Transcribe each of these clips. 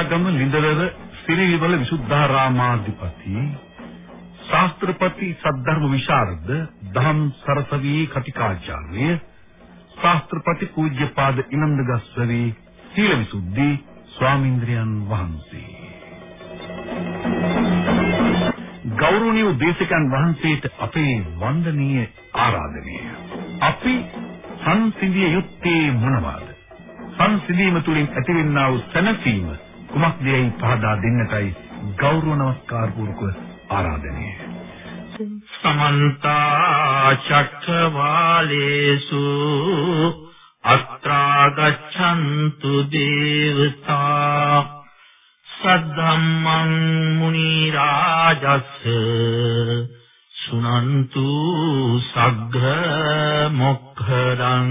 වහන්සේ මුච්චියාගම ලිඳවර සිරිවිවල විසුද්ධාරාමාධිපති ශාස්ත්‍රපති සද්ධර්ම විශාරද දහම් සරසවි කටිකාචාර්ය ශාස්ත්‍රපති පූජ්‍යපාද ඉනන්දගස්වරේ සීලවිසුද්ධි ස්වාමීන්ද්‍රයන් වහන්සේ. ගෞරවනීය දේශකයන් වහන්සේට අපේ වන්දනීය ආරාධනය. අපි සංසිඳිය යුත්තේ මොනවාද? සංසිඳීම තුළින් ඇතිවෙනා වූ සැනසීම කුමක්දයි පහදා දෙන්නටයි ගෞරව නමස්කාර පූර්වක ආරාධනය. සමන්ත චක්කවාලේසු අත්‍රා ගච්ඡන්තු දේවතා සද්ධම්මං මුනි රාජස්ස සුනන්තු සග්ග මොක්ඛදං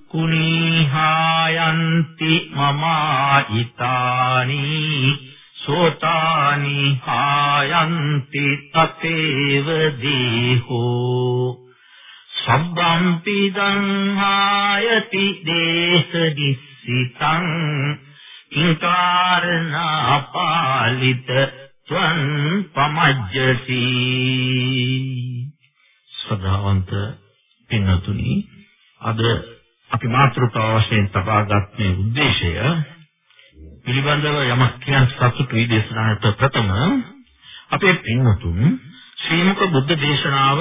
චක්කුනීහායන්ති මමායිතානි සෝතානි හායන්ති තතේව දීහෝ සබ්බම්පි දංහායති දේශ දිස්සිතං ඉන්කාරණාපාලිත ත්වං පමජ්ජති සදාවන්ත පින්නතුනි අද අපි මාතෘකාව වශයෙන් තබාගත්තේ ಉದ್ದೇಶය පිළිබඳව යමක් කියන සතුටුයි දේශනාවට ප්‍රථම අපේ පින්වතුන් ශ්‍රීමක බුද්ධ දේශනාව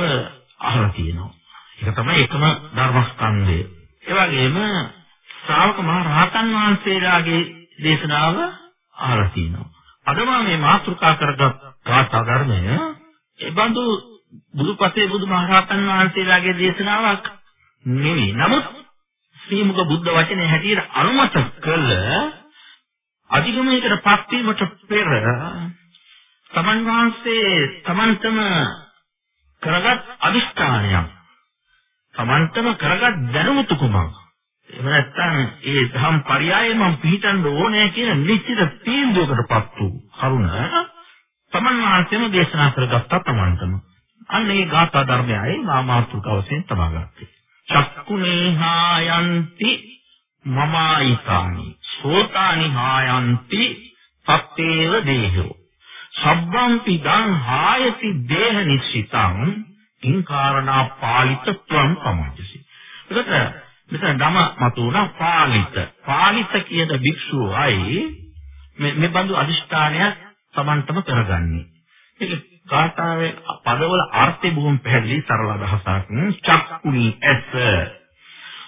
අහලා තියෙනවා. ඒක තමයි එකම ධර්මස්කන්ධය. ඒ වගේම ශ්‍රාවක මහ රහතන් වහන්සේලාගේ දේශනාව අහලා තියෙනවා. අදම මේ මාතෘකා කරගත් කාථා ධර්මය ඒබඳු බුදුපතේ බුදුමහරහතන් වහන්සේලාගේ දේශනාවක් නෙවෙයි. නමුත් ශ්‍රීමුක බුද්ධ වචනේ හැටියට අනුමත කළ අධිගමයකට පත්වීමට පෙර තමන් වහන්සේ තමන්ටම කරගත් අදිෂ්ඨානයක් තමන්ටම කරගත් දැනුමුතු කුමක් එහෙම නැත්නම් ඒ ධම් පරයය මම පිළිටන්න ඕනේ කියන නිශ්චිත තීන්දුවකටපත් වූ කරුණ තමන් වහන්සේම දේශනා කරගත්තා තමන්ටම. අන්න ඒ ගාථා ධර්මයයි මා මාතෘකාවසෙන් තබා ගත්තේ. චක්කුනේ හායන්ති මමායිකානි සෝතානි හායන්ති සත්තේව දේහෝ. සබ්බම් පිදං හායති දේහ නිශ්චිතං ඉන්කාරණා පාලිතත්වම් සමාජසි එතකොට මෙතන ධම මතුණා පාලිත. පාලිත කියන භික්ෂුවයි මේ මේ බඳු අදිෂ්ඨානයක් Tamanටම කරගන්නේ. ඒක ගාථාවේ පදවල අර්ථය බොහොම පැහැදිලි සරල අදහසක්. චක්කුනි ඇස.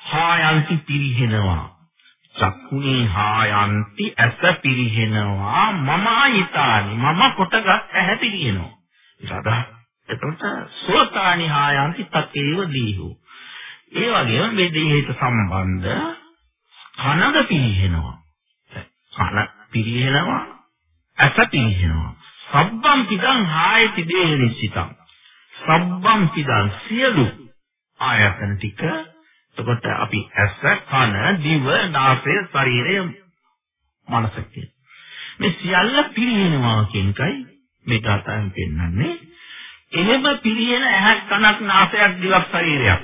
හායන්ති පිරිහෙනවා. චක්කුනි හායන්ති ඇස පිරිහෙනවා. මම ආයිතානි මම කොටගත් ඇහැ පිරිහෙනවා. ඒක අදහස් එතකොට සෝතානි හායන්ති තතේව දීහෝ. ඒ වගේම මේ දේහයට සම්බන්ධ කනද පිරිහෙනවා. කන පිරිහෙනවා ඇස පිරිහෙනවා. සබ්බම් පිටං හායති දේහනිසිතං සබ්බම් පිටං සියලු ආයතන ටික. එතකොට අපි ඇස කන දිව නාසය ශරීරය මනස මේ සියල්ල පිරිනවනවා කියන එකයි මේ දාතයන් පෙන්වන්නේ. එහෙම පිරින ඇහක් කනක් නාසයක් දිවක් ශරීරයක්.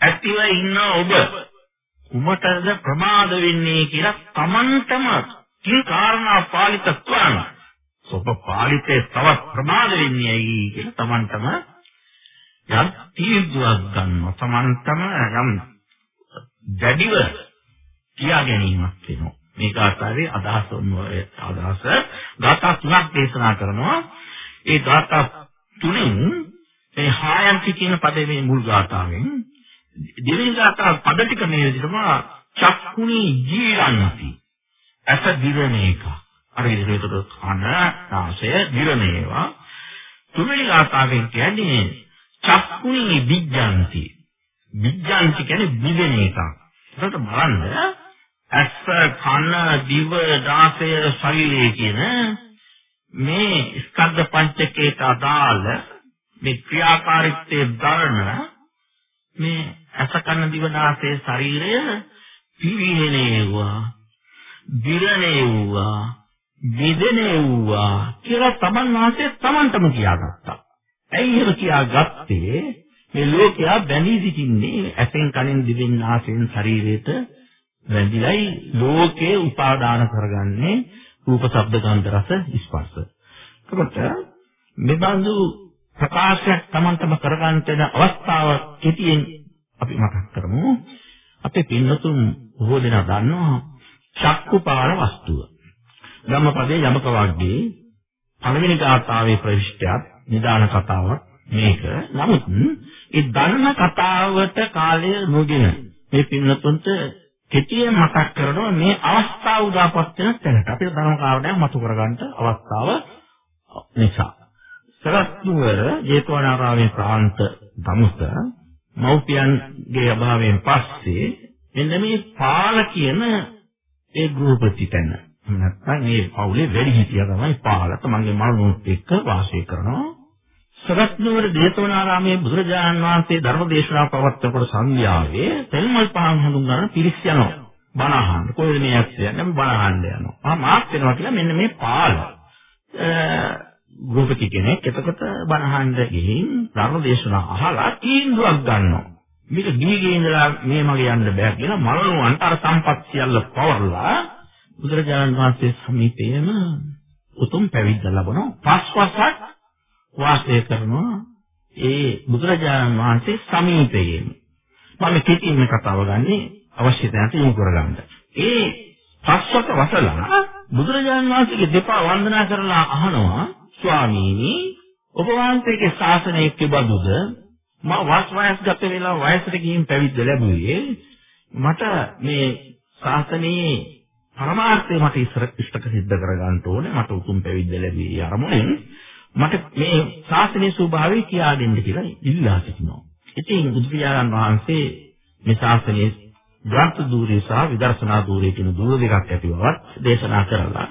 ඇතිව ඉන්න ඔබ කුමටද ප්‍රමාද වෙන්නේ කියලා Tamanටම කී කාරණා පාලිතත්වන ඔබ සොපපාලිතේ තවත් ප්‍රමාද වෙන්නේ ඇයි කියලා තමන්ටම යම් තීන්දුවක් ගන්නවා. තමන්ටම යම් දැඩිව කියා ගැනීමක් වෙනවා. මේ කාර්යාවේ අදහස අදහස ධාතා තුනක් දේශනා කරනවා. ඒ ධාතා තුනෙන් මේ හායන්ති කියන පදේ මේ මුල් ධාතාවෙන් දෙවෙනි ධාතා පද ටික මේ විදිහටම චක්කුණී ජීරන්ති. අස දිවන එකක්. අර විදිහට කන නාසය දිරණේවා. තුන්වෙනි ගාථාවෙන් කියන්නේ චක්කුණි විඥාන්ති. විඥාන්ති කියන්නේ බිඳෙන එකක්. ඒකට බලන්න ඇස් කන දිව නාසය ශරීරය කියන මේ ස්කන්ධ පංචකයට අදාළ මේ ක්‍රියාකාරීත්වයේ දරන මේ ඇස කන දිව නාසය ශරීරය පිරිහෙනේවා දිරණේවා විදෙනේවා කියලා තමන් වාසේ තමන්ටම කියාගත්තා. ඇයි එහෙම කියාගත්තේ? මේ ලෝකයා බැඳී සිටින්නේ ඇසෙන් කනෙන් දිවෙන් නාසයෙන් ශරීරයට වැඳිලයි ලෝකේ උපාදාන කරගන්නේ රූප ශබ්ද ගන්ධ රස ස්පර්ශ. එතකොට මේ බඳු ප්‍රකාශයක් Tamanටම කරගන්න වෙන අවස්ථාව කෙටියෙන් අපි මතක් කරමු. අපේ පින්නතුන් බොහෝ දෙනා දන්නවා චක්කුපාල වස්තුව. ධම්මපදයේ යමක වර්ගයේ පළවෙනි ගාථාවේ ප්‍රවිෂ්ඨයත් නිදාන කතාවක් මේක. නමුත් ඒ දන්න කතාවට කාලය නොගෙන මේ පින්නතුන්ට කෙටියෙන් මතක් කරනවා මේ අවස්ථාව උදාපත් වෙන තැනට. අපිට ධර්ම කාරණයක් මතු කරගන්න අවස්ථාව නිසා. සරස්නුවර ජේතවනාරාමේ ප්‍රාන්ත දමුත මෞපියන්ගේ අභාවයෙන් පස්සේ මෙන්න මේ පාල කියන ඒ ගෘහපති තැන. නැත්නම් මේ පවුලේ වැඩි හිටියා තමයි පාල. තමන්ගේ මලනුත් එක්ක වාසය කරනවා. සරත්නවර දේතවනාරාමයේ බුදුරජාණන් වහන්සේ ධර්ම දේශනා පවත්වනකොට සන්ධ්‍යාවේ තෙල්මල් පහන් හඳුන් ගන්න පිරිස් යනවා. බණ අහන්න. කොහෙද මේ ඇත්තේ? නම් බණ අහන්න යනවා. ආ මාත් වෙනවා කියලා මෙන්න මේ පාල. ගෘහපති කෙනෙක් එතකොට බණ අහන්න ගිහින් ධර්ම දේශනා අහලා තීන්දුවක් ගන්නවා. මේක ගිහිගේ ඉඳලා මේ මගේ යන්න බෑ කියලා මරණුවන්ට අර සම්පත් සියල්ල පවර්ලා බුදුරජාණන් වහන්සේ සමීපයේම උතුම් පැවිද්ද ලැබුණා. පස්වසක් වාසය කරනවා ඒ බුදුරජාණන් වහන්සේ සමීපයේම. මම කෙටිම කතාව ගන්නේ අවශ්‍ය තැනට යොමු කරගන්න. ඒ පස්වක වසලා බුදුරජාණන් වහන්සේගේ දෙපා වන්දනා කරලා අහනවා ස්වාමීනි ඔබ වහන්සේගේ ශාසනය කිබඳුද? මම වස් වයස්ගත වෙලා වයසට ගිහින් පැවිද්ද ලැබුවේ මට මේ ශාසනයේ පරමාර්ථය මට ඉස්සර ඉෂ්ටක සිද්ධ කරගන්න ඕනේ. මට උතුම් පැවිද්ද ලැබී අරමුණෙන් මට මේ ශාස්ත්‍රීය ස්වභාවය කියා දෙන්න කියලා ඉල්ලා සිටිනවා. ඉතින් බුදුපියාණන් වහන්සේ මේ ශාස්ත්‍රයේ ග්‍රන්ථ දූරේ සහ විදර්ශනා දූරේ කියන දූර දෙකක් ඇති බවත් දේශනා කරලා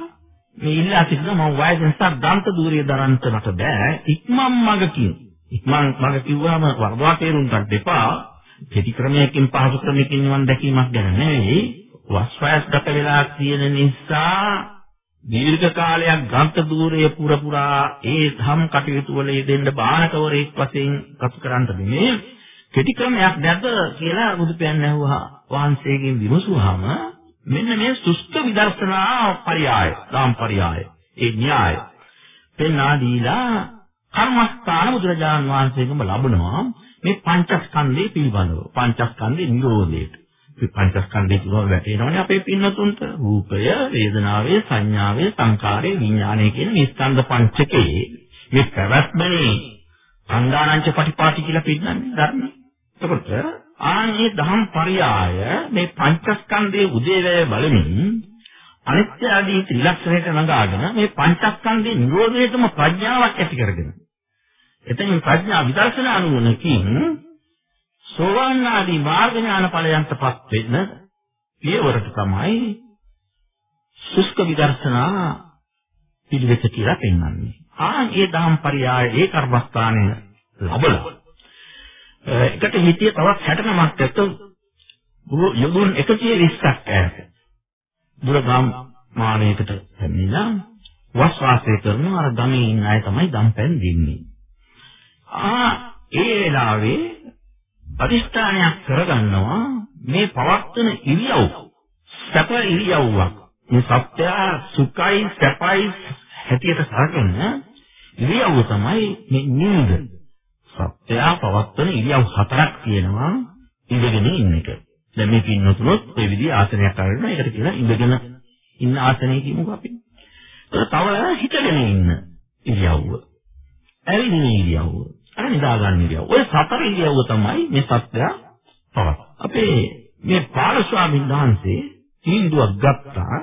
මේ ඉල්ලා සිටිනවා. මම වයස නිසා ග්‍රන්ථ දූරේ දරන්නට මට බෑ. ඉක්මන් මගකින් ඉක්මන් මග කිව්වම වර්ධවා තේරුම් ගන්න දෙපා කෙටි ක්‍රමයකින් පහසු ක්‍රමයකින් නිවන් දැකීමක් ගැන නෙවෙයි. වස් වයස් ගත වෙලා තියෙන නිසා දීර්ඝ කාලයක් ග්‍රන්ථ ධූරයේ පුර පුරා ඒ ධම් කටයුතු වල යෙදෙන්න බාහකවරයෙක් වශයෙන් කතු කරන්න දෙන්නේ කෙටි ක්‍රමයක් නැද්ද කියලා බුදු පියාණන් ඇහුවා. වහන්සේගෙන් විමසුවාම මෙන්න මේ සුස්ත විදර්ශනා පරියාය ධම් පරියාය ඒ න්‍යාය. පෙන්වා දීලා කර්මස්ථාන බුදුරජාණන් වහන්සේගෙම ලැබුණා මේ පංචස්කන්ධය පිළිබඳව පංචස්කන්ධේ නිරෝධයට. පංචස්කන්ධය කියනවා වැටෙනවනේ අපේ පින්නතුන්ට රූපය වේදනාවේ සංඥාවේ සංකාරයේ විඥානයේ කියන මේ ස්කන්ධ පංචකේ මේ පැවැත්මනේ අංගානංච පටිපාටි කියලා පින්නන්නේ ධර්මයේ. එතකොට ආන්නේ දහම් පරියාය මේ පංචස්කන්ධයේ උදේවැය බලමින් අනිත්‍ය ආදී ත්‍රිලක්ෂණයට නගාගෙන මේ පංචස්කන්ධේ නිරෝධයටම ප්‍රඥාවක් ඇති කරගෙන එතනින් ප්‍රඥා විදර්ශනා අනුවණකින් සෝවාන් ආදී මාර්ග ඥාන ඵලයන්ටපත් වෙන්න පියවරට තමයි සුස්ක විදර්ශනා පිළිවෙත කියලා පෙන්වන්නේ. ආ ඒ දහම් පරියාය ඒ කර්මස්ථානය ලැබලා එකට හිතිය තවත් 69ක් ඇත්ත යොදුන් 120ක් ඈත දුරගම් මානයකට පැමිණිලා වස් වාසය කරන අර ගමේ ඉන්න අය තමයි දම්පැන් දෙන්නේ. ආ ඒ වෙලාවේ අදිෂ්ඨානයක් කරගන්නවා මේ පවත්වන ඉරියව් සැප ඉරියව්වක් මේ සත්‍ය සුඛයි සැපයි හැටියට සලකන ඉරියව්ව තමයි මේ නිින්ද සත්‍ය පවත්වන ඉරියව් හතරක් තියෙනවා ඉඳගෙන ඉන්න එක දැන් මේ පින්නතුනොත් ඒ විදිහ ආසනයක් අරගෙන ඒකට කියලා ඉඳගෙන ඉන්න ආසනයේ කියමුකෝ අපි. ඒක තව හිටගෙන ඉන්න ඉරියව්ව. ඇවිදින ඉරියව්ව. අර නිදා ගන්න ඉරියව්ව. ඔය සතර ඉරියව්ව තමයි මේ සත්‍ය පවත්. අපේ මේ පාල ස්වාමීන් වහන්සේ තීන්දුවක් ගත්තා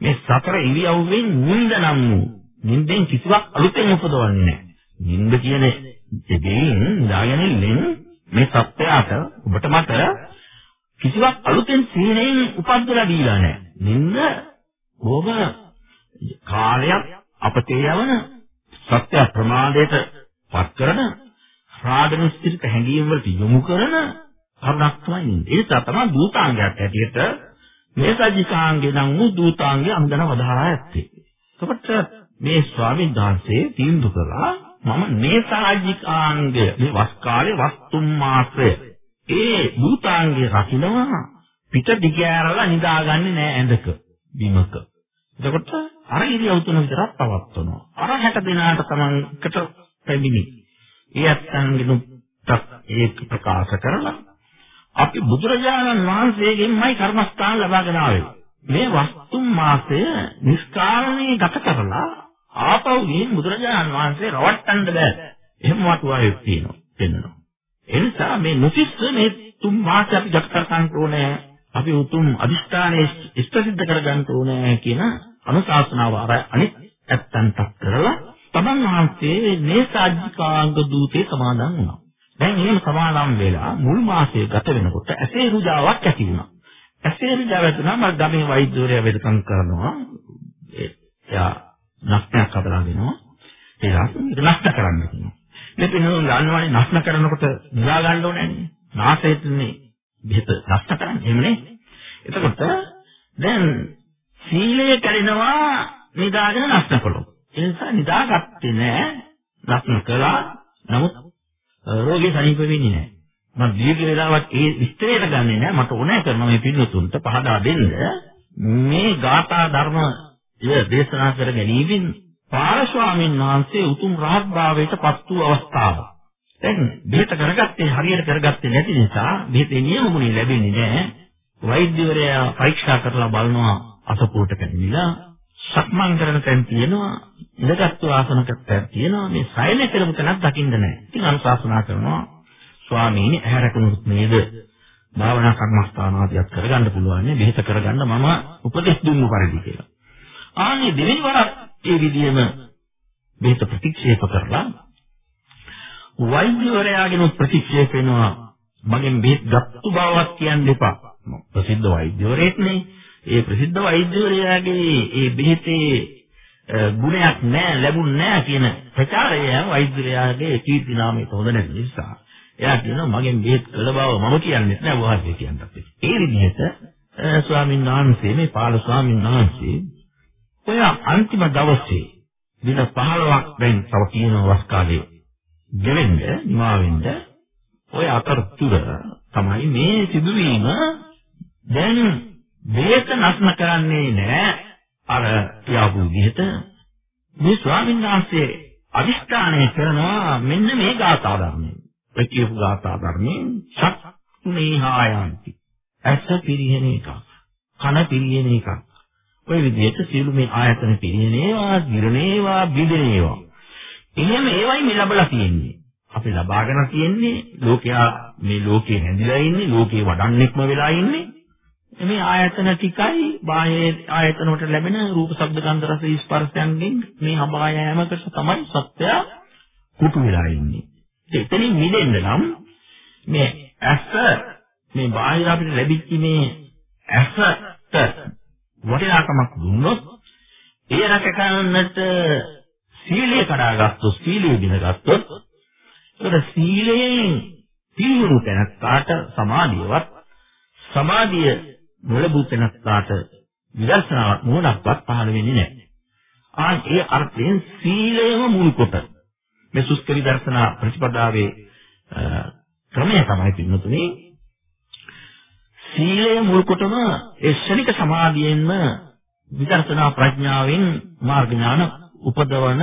මේ සතර ඉරියව්වෙන් නිින්ද නම් වූ නිින්දෙන් කිසිවක් අලුතෙන් උපදවන්නේ නැහැ. නිින්ද කියන දෙයෙන් දාගෙනෙල්ලෙන් මේ සත්‍යයට ඔබට මට කිසිවක් අලුතෙන් සීනෙන් උපද්දලා දීලා නැහැ. නිින්ද බොහොම කාලයක් අපතේ යවන සත්‍ය ප්‍රමාදයට පත් කරන රාගන ස්ථිරිත හැඟීම් වලට යොමු කරන කරුණක් තමයි නිින්ද. ඒ නිසා තමයි දූතාංගයක් ඇටියට මේ සජිකාංගේ නම් වූ දූතාංගේ අංගන වදාරා ඇත්තේ. එතකොට මේ ස්වාමීන් වහන්සේ තීන්දුව කළා මම නේසාජිකාංගය මේ වස් කාලේ වස්තුම් මාත්‍රය ඒ දූතාංගේ රකින්නවා පිට දිගෑරලා නිදාගන්නේ නෑ ඇඳක බිමක. එතකොට අර ඉරියව් තුන විතරක් පවත්වනවා. අර 60 දිනාට තමන්කට පැමිණි. ඒ අත්ංගිනුත් ඒක ප්‍රකාශ කරලා අපි බුදුරජාණන් වහන්සේගෙන්මයි කර්මස්ථාන ලබාගෙන ආවේ. මේ වස්තුම් මාසය නිස්කාරණේ ගත කරලා ආපහු ගිහින් බුදුරජාණන් වහන්සේ රවට්ටන්න බෑ. එහෙම වටුවායක් තියෙනවා. පෙන්වනවා. ඒ නිසා මේ නොසිස්ස මේ තුන් මාස අපි ගත කර ගන්න ඕනේ. අපි උතුම් අදිෂ්ඨානයේ ඉෂ්ට සිද්ධ කර ගන්න ඕනේ කියන අනුශාසනාව අර අනිත් ඇත්තන්ට කරලා තමන් වහන්සේ මේ සාජිකාංග දූතේ සමාදන් වුණා. දැන් එහෙම සමාදම් වෙලා මුල් මාසයේ ගත වෙනකොට ඇසේ රුජාවක් ඇති වුණා. ඇසේ රුජාව ඇතුණා මම ගමේ වෛද්‍යවරයා වෙදකම් කරනවා. එයා නෂ්ටයක් හදලා දෙනවා. ඒ රස නෂ්ට කරන්න කියනවා. මේ පිනෝ ගන්නවනේ නෂ්ට කරනකොට නිදා ගන්න ඕනේ නේ. නාසයෙත්නේ බෙහෙත නෂ්ට කරන්නේ. එහෙමනේ. එතකොට දැන් සීලය කැඩෙනවා නිදාගෙන නෂ්ට කළොත්. ඒ නිසා නිදාගත්තේ නෑ. නෂ්ට කළා. නමුත් රෝගේ සනීප වෙන්නේ නැහැ. මම දීර්ඝ වේලාවක් ඒ විස්තරයට ගන්නෙ නැහැ. මට ඕනෑ කරන මේ පින්නතුන්ට පහදා දෙන්න මේ ගාථා ධර්ම දේශනා කර ගැනීමෙන් පාල ස්වාමීන් වහන්සේ උතුම් රහත් භාවයට පත් වූ අවස්ථාව. දැන් බෙහෙත කරගත්තේ හරියට කරගත්තේ නැති නිසා බෙහෙතේ නියම ගුණය ලැබෙන්නේ නැහැ. වෛද්‍යවරයා පරීක්ෂා කරලා බලනවා අසපුවට පැමිණිලා සක්මන් කරන තැන් තියෙනවා ඉඳගත්තු ආසනකත් තියෙනවා මේ සයන කරමු තැනක් දකින්න නැහැ. ඉතින් අනුශාසනා කරනවා ස්වාමීනි ඇහැ රැකුණුත් නේද භාවනා කර්මස්ථාන ආදියක් කරගන්න පුළුවන් නේ බෙහෙත කරගන්න මම උපදෙස් දුන්නු පරිදි කියලා. ආන්නේ දෙවෙනි වරක් ඒ විදිහම බෙහෙත ප්‍රතික්ෂේප කරලා වෛද්‍යවරයාගෙන ප්‍රතික්ෂේප වෙනවා මගෙන් බෙහෙත් ගත්තු බවක් කියන්න එපා. ප්‍රසිද්ධ වෛද්‍යවරයෙක් නේ. ඒ ප්‍රසිද්ධ වෛද්‍යවරයාගේ ඒ බෙහෙතේ ගුණයක් නැහැ ලැබුණ නැහැ කියන ප්‍රචාරය වෛද්‍යවරයාගේ කීර්ති නාමයට හොඳ නැති නිසා එයා කියනවා මගෙන් බෙහෙත් කළ බව මම කියන්නේ නැහැ වහන්සේ කියන්නත්. ඒ විදිහට ස්වාමීන් වහන්සේ මේ පාල ස්වාමීන් වහන්සේ ඔය අන්තිම දවසේ දින 15ක් දැන් තව තියෙන වස් කාලේ ගෙවෙන්න නිමාවෙන්න ඔය අතරතුර තමයි මේ සිදුවීම දැන් මේක නස්න කරන්නේ නැහැ අර කියාපු විදිහට මේ ස්වාමීන් වහන්සේ අදිෂ්ඨානය කරනවා මෙන්න මේ ගාථා ධර්මයෙන්. ඒ කියපු ගාථා ධර්මයෙන් සක්නේහායන්ති. ඇස පිරිහෙන එකක්. කන පිරිහෙන එකක්. ඔය විදිහට සියලු මේ ආයතන පිරිහෙනේවා, ගිරණේවා, බිඳෙනේවා. එහෙම ඒවයි මේ ලැබලා තියෙන්නේ. අපි ලබාගෙන තියෙන්නේ ලෝකයා මේ ලෝකේ හැදිලා ඉන්නේ, ලෝකේ වඩන්නෙක්ම වෙලා ඉන්නේ. මේ ආයතන ටිකයි බාහ්‍ය ආයතන වලට ලැබෙන රූප, ශබ්ද, ගන්ධ, රස, ස්පර්ශයන්ගෙන් මේ හඹා යෑමකට තමයි සත්‍ය කුටු වෙලා ඉන්නේ. එතනින් මිදෙන්න නම් මේ ඇස මේ බාහිර අපිට ලැබිච්ච මේ ඇසට වටිනාකමක් දුන්නොත් ඒ රැක ගන්නට සීලය කඩාගත්තොත් සීලය දිනගත්තොත් ඒක සීලයෙන් පිළිවුරු තැනකට සමාධියවත් සමාධිය නොලබූ තැනකට විදර්ශනාවක් මොනක්වත් පහළ වෙන්නේ නැහැ. ආ ඒ අර්ථයෙන් සීලයම මුල් කොට මේ සුස්ත විදර්ශනා ප්‍රතිපදාවේ ක්‍රමය තමයි පින්නතුනේ සීලය මුල් කොටම ඒ ශනික සමාධියෙන්ම විදර්ශනා ප්‍රඥාවෙන් මාර්ග ඥාන උපදවන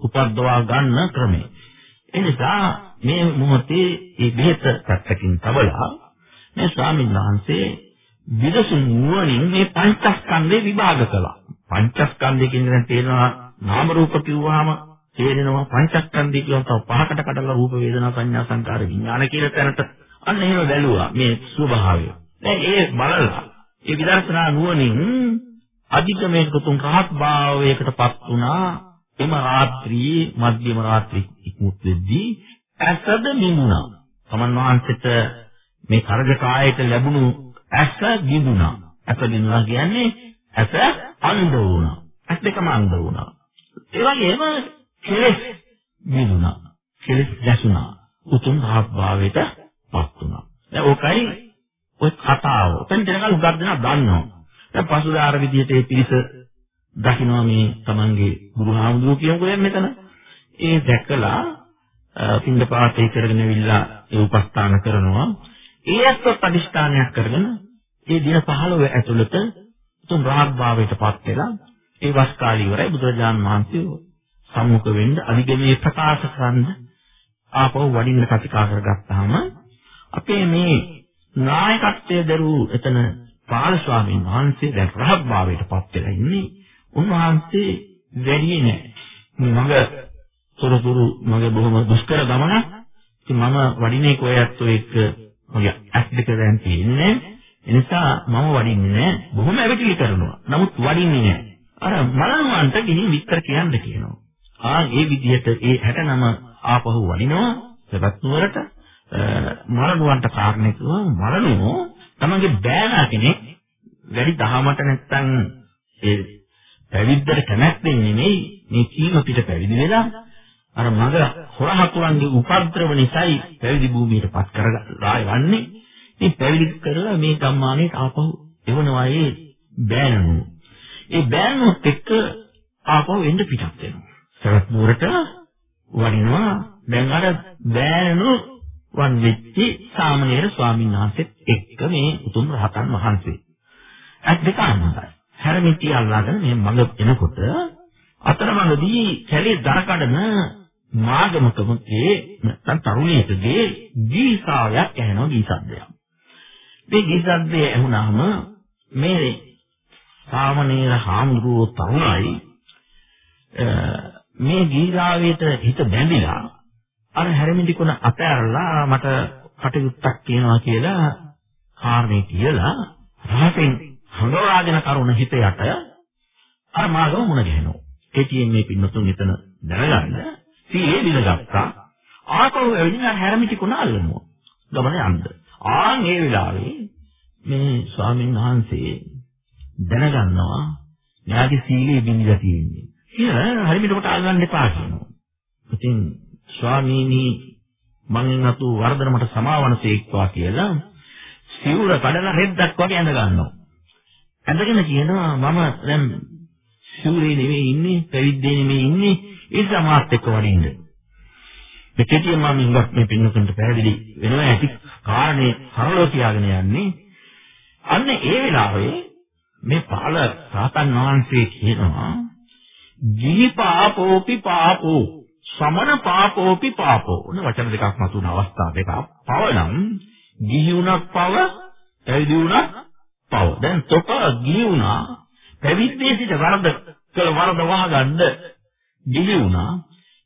උපද්දවා ගන්න ක්‍රමය. ඒ නිසා මේ මොහොතේ මේ බෙහෙත පැත්තකින් තබලා මේ ස්වාමීන් වහන්සේ විදසුන් නුවණින් මේ පංචස්කන්ධේ විභාග කළා. පංචස්කන්ධය කියන්නේ තේරෙනවා නාම රූප කිව්වහම තේරෙනවා පංචස්කන්ධය කියන තව පහකට කඩලා රූප වේදනා සංඥා සංකාර විඥාන කියන තැනට අන්න එහෙම බැලුවා මේ ස්වභාවය. දැන් ඒ බලලා ඒ විදර්ශනා නුවණින් අධිකමේක තුන් රහත් භාවයකටපත් වුණා එම රාත්‍රියේ මධ්‍යම රාත්‍රී ඉක්මුත් වෙද්දී ඇසද නිමුණා. තමන් වහන්සේට මේ කරග කායයට ලැබුණු ඇස නිමුණා. ඇස නිමුණා කියන්නේ ඇස අන්ධ වුණා. ඇස් දෙකම අන්ධ වුණා. ඒ වගේම කෙලෙස් නිමුණා. කෙලෙස් දැසුණා. උතුම් රහත් භාවයට පත් වුණා. දැන් ඕකයි ඔය කතාව. ඔතෙන් දෙනකල් උගක් දෙනා දන්නවා. දැන් පසුදාර විදිහට ඒ පිරිස දකින්නවා මේ තමන්ගේ ගුරුහාමුදුරුවෝ කියනකෝ දැන් මෙතන. ඒ දැකලා පින්ද පාතේ කරගෙන විල්ලා ඒ උපස්ථාන කරනවා. ඒ ඇත්තත් අදිෂ්ඨානයක් කරගෙන ඒ දින 15 ඇතුළත තුන් රාග භාවයටපත් වෙලා ඒ වස් කාලය ඉවරයි බුදුරජාන් වහන්සේ සම්මුඛ වෙන්න අධිගමේ ප්‍රකාශ කරන්න ආපහු වඩින්න කතිකා කරගත්තාම අපේ මේ නායකත්වයේ දරූ එතන පාල ස්වාමීන් වහන්සේ දැන් රහත් භාවයටපත් වෙලා ඉන්නේ. උන්වහන්සේ වැඩි නෑ. මඟ තොරතුරු මගේ බොහොම දුෂ්කර ගමනක්. ඉතින් මම වඩිනේ කොයත් එක්ක මගේ ඇස් දෙක දැන් තියෙන්නේ. ඒ නිසා මම වඩින්නේ නෑ. බොහොම ඇවිටිලි කරනවා. නමුත් වඩින්නේ නෑ. අර මලනුවන්ට ගිහින් විස්තර කියන්න කියනවා. ආ ඒ විදිහට ඒ 69 ආපහු වඩිනවා. සබත් නුවරට මරණුවන්ට කාරණේ කිව්වා මරණුව තමන්ගේ බෑනා කෙනෙක් වැඩි දහමට නැත්තම් ඒ පැවිද්දට කැමැත්තෙන් නෙමෙයි මේ කීම පිට පැවිදි වෙලා අර මග හොරහතුරන්ගේ උපද්‍රව නිසායි පැවිදි භූමියට පත් කරලා යන්නේ මේ පැවිදි කරලා මේ ගම්මානයේ ආපහු එවනවා ඒ බෑනු ඒ බෑනුත් එක්ක ආපහු එන්න පිටත් වෙනවා සරත් නුවරට වඩිනවා දැන් අර බෑනු වන් වෙච්චි සාමණේර ස්වාමීන් වහන්සේත් එක්ක මේ උතුම් රහතන් වහන්සේ. ඇත් දෙක අන්නයි. හැරමිටි අල්ලාගෙන මේ මඟ එනකොට අතරමඟදී කැලේ දරකඩන මාගමකමකේ නැත්නම් තරුණියකගේ ගීසාවයක් ඇහෙනවා ගීසද්දයක්. මේ ගීසද්දේ ඇහුණාම මේ සාමණේර හාමුදුරුවෝ තරුණයි මේ ගීසාවේට හිත බැඳිලා අර හැරමිටි කුණ අතෑරලා මට කටයුත්තක් කියනවා කියලා කාරණේ කියලා රහසෙන් හඳවාගෙන කරුණ හිත යට අර මාගම මුණ ගැහෙනවා. ඒකෙන් මේ පින්නතුන් එතන දැනගන්න සීලේ දිනගත්තා. ආපහු එවිදින හැරමිටි කුණ අල්ලනවා. ගමන යන්න. ආන් ඒ වෙලාවේ මේ ස්වාමීන් වහන්සේ දැනගන්නවා යාගේ සීලේ බිඳිලා තියෙන්නේ. කියලා හරියට කොට අල්ලන්න එපා කියනවා. ඉතින් ස්වාමීනි මං නතු වර්ධන මට සමාවනසේක්වා කියලා සිවුර කඩලා රෙද්දක් වගේ ඇඳ ගන්නවා. ඇඳගෙන කියනවා මම දැන් සිවුරේ නෙමෙයි ඉන්නේ, පැවිද්දේ නෙමෙයි ඉන්නේ, ඒ සමාත් එක්ක වඩින්න. මේ කෙටියෙන් මම ඉංගත් මේ පින්නතුන්ට පැහැදිලි වෙනවා ඇති කාරණේ සරලව කියාගෙන යන්නේ. අන්න ඒ වෙලාවේ මේ පාල සාතන් වහන්සේ කියනවා ගිහි පාපෝපි පාපෝ සමන පාපෝපි පාපෝ. ඔන්න වචන දෙකක් මතුන අවස්ථා දෙකක්. පව නම් ගිහි වුණත් පව, පැවිදි වුණත් පව. දැන් තොප ගිහි වුණා පැවිද්දේ සිට වරද කළ වරද වහගන්න ගිහි වුණා.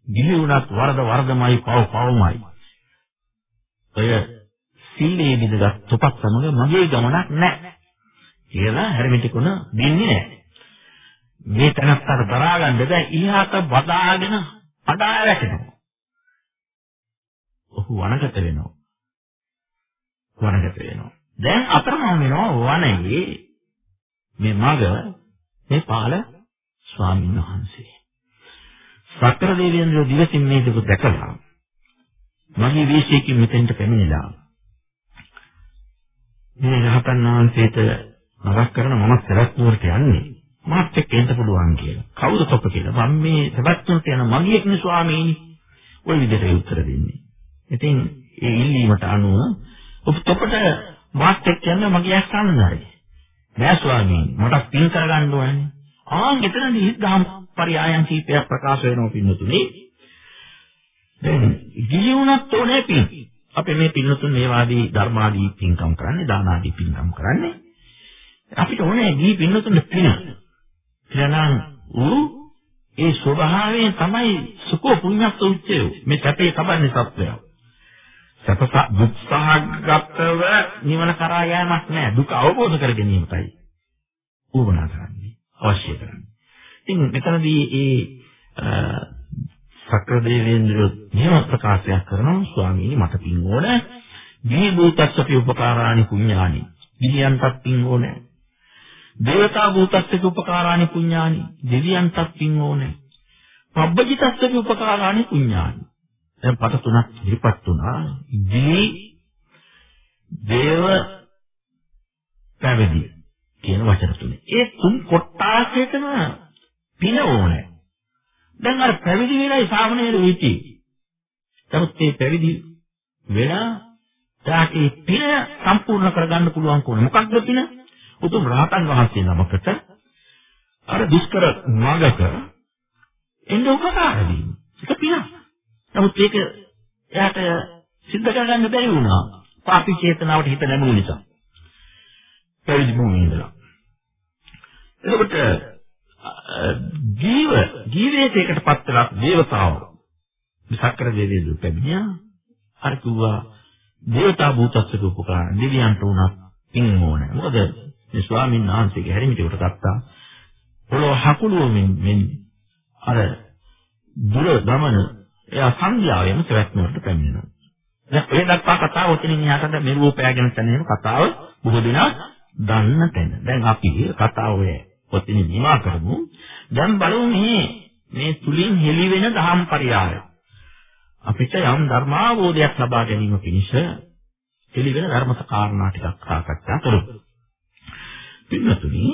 ගිහි වුණත් වරද වරදමයි පව පවමයි. ඔය සීලේ විදගත් තොපක් සමග මගේ ගමනක් නැහැ. කියලා හැරමිටිකුණ දෙන්නේ නැහැ. මේ තනත්තර දරා ගන්න බෑ ඉහාට වදාගෙන අඩා වැටෙනවා. ඔහු වනගත වෙනවා. වනගත වෙනවා. දැන් අතරමං වෙනවා වනයේ මේ මග මේ පාල ස්වාමීන් වහන්සේ. සතර දෙවියන්ගේ දිවසින් මේ දුක දැකලා මගේ වීශයකින් මෙතෙන්ට පැමිණිලා මේ රහතන් වහන්සේට නරක කරන මම සරත් නුවරට යන්නේ මාත් එක්ක එන්න පුළුවන් කියලා. කවුද තොප කියලා. මම මේ සබත්තුන්ට යන මගියෙක්නේ ස්වාමීනි. ওই විදිහට උත්තර දෙන්නේ. ඉතින් ඒ ඉල්ලීමට අනුව ඔබ තොපට මාත් එක්ක යන්න මගේ අස්සන්නයි. නෑ ස්වාමීනි මට පින් කරගන්න ඕනේ. ආන් එතනදී දහම් පරියායන් කීපයක් ප්‍රකාශ වෙනවා පින්නතුනේ. දැන් ගියුණත් ඕනේ පින්. අපේ මේ පින්නතුන් මේ වාදී ධර්මාදී පින්කම් කරන්නේ දානාදී පින්කම් කරන්නේ. අපිට ඕනේ දී පින්නතුන්ට පින. පිනනම් ඌ ඒ ස්වභාවයෙන් තමයි සුඛෝ පුඤ්ඤස්ස උච්චේ. මේ සැපේ තබන්නේ සත්‍යය. සැපස දුක්සහගතව නිවන කරා යෑමක් නෑ. දුක අවබෝධ කර ගැනීමයි. ඌවනා කරන්නේ. අවශ්‍ය කරන්නේ. ඉතින් මෙතනදී ඒ සක්‍ර දේවේන්ද්‍ර නියම ප්‍රකාශයක් කරනවා ස්වාමීනි මට පින් ඕන. මේ භූතස්සපි උපකාරානි පුඤ්ඤානි. ගිහියන්ටත් පින් ඕනේ. දේවතා භූතස්සක උපකාරානි පුඤ්ඤානි දෙවියන්ටත් පින් ඕනේ. පබ්බජිතස්සක උපකාරානි පුඤ්ඤානි. දැන් පට තුනක් ඉදිරිපත් වුණා. දී දේව පැවිදි කියන වචන තුනේ. ඒ තුන් කොටාසයකම පින ඕනේ. දැන් අර පැවිදි වෙලයි සාමණේර වෙටි. නමුත් මේ පැවිදි වෙලා තාකේ පින සම්පූර්ණ කරගන්න පුළුවන් කොහොමද? මොකක්ද පින? උතුම් රහතන් වහන්සේ නමකට අර දුෂ්කර මාර්ගක එන්න උපකාර දීම. ඒක පිනක්. නමුත් ඒක එයාට සිද්ධ කරගන්න බැරි වුණා. පාපී චේතනාවට හිත නැමුණු නිසා. පැවිදි භූමියේ ඉඳලා. එතකොට ජීව ජීවිතයකට පත් වෙලා දේවතාව විසක්කර දෙවියන් දුපැමිණියා. අර කිව්වා දේවතා භූතස්සක උපකාර දෙවියන්ට උනත් පින් ඕනේ. මොකද මේ ස්වාමීන් වහන්සේගේ හැරිමිටේකට ගත්තා. පොළොව හකුළුවමින් මෙන් අර දුර ගමන එයා සංඥාවෙම සවැත්නුවරට පැමිණෙනවා. දැන් ඔය දක්වා කතාව ඔතනින් එහාට මේ රූපයගෙන තැනෙන කතාව බොහෝ දෙනා දන්න තැන. දැන් අපි කතාව ඔය ඔතනින් නිමා කරමු. දැන් බලමු මේ මේ තුලින් හෙළි වෙන දහම් පරියාය. අපිට යම් ධර්මාවබෝධයක් ලබා ගැනීම පිණිස හෙළි වෙන ධර්ම කාරණා ටිකක් සාකච්ඡා කරමු. පින්නතුනි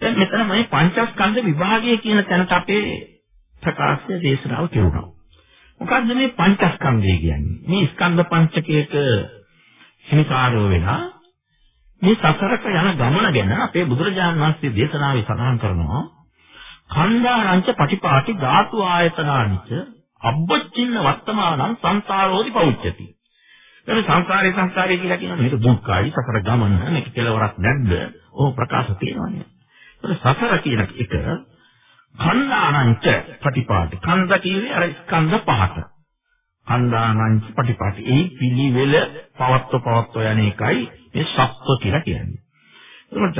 දැන් මෙතන මේ පංචස්කන්ධ විභාගය කියන තැනට අපේ ප්‍රකාශය දේශනාව කෙරුණා. මොකද්ද මේ පංචස්කන්ධය කියන්නේ? මේ ස්කන්ධ පංචකයක හිමිකාරෝ වෙලා මේ සසරට යන ගමන ගැන අපේ බුදුරජාණන් වහන්සේ දේශනාවේ සඳහන් කරනවා කණ්ඩානංච පටිපාටි ධාතු ආයතනානිච අබ්බච්චින්න වත්තමානං සංසාරෝදි පෞච්චති. එතන සංසාරේ සංසාරේ කියලා කියනවා මේක දුක්ඛයි සසර ගමන මේක කෙලවරක් නැද්ද? ඕ ප්‍රකාශ තියෙනවානේ. ඒක සසර කියන එක කන්දානංච ප්‍රතිපාටි. කන්ද කියන්නේ අර ස්කන්ධ පහට. කන්දානංච ප්‍රතිපාටි. ඒ පිළිවෙල පවත්ව පවත්ව යන එකයි මේ සත්ව කියලා කියන්නේ. එතකොට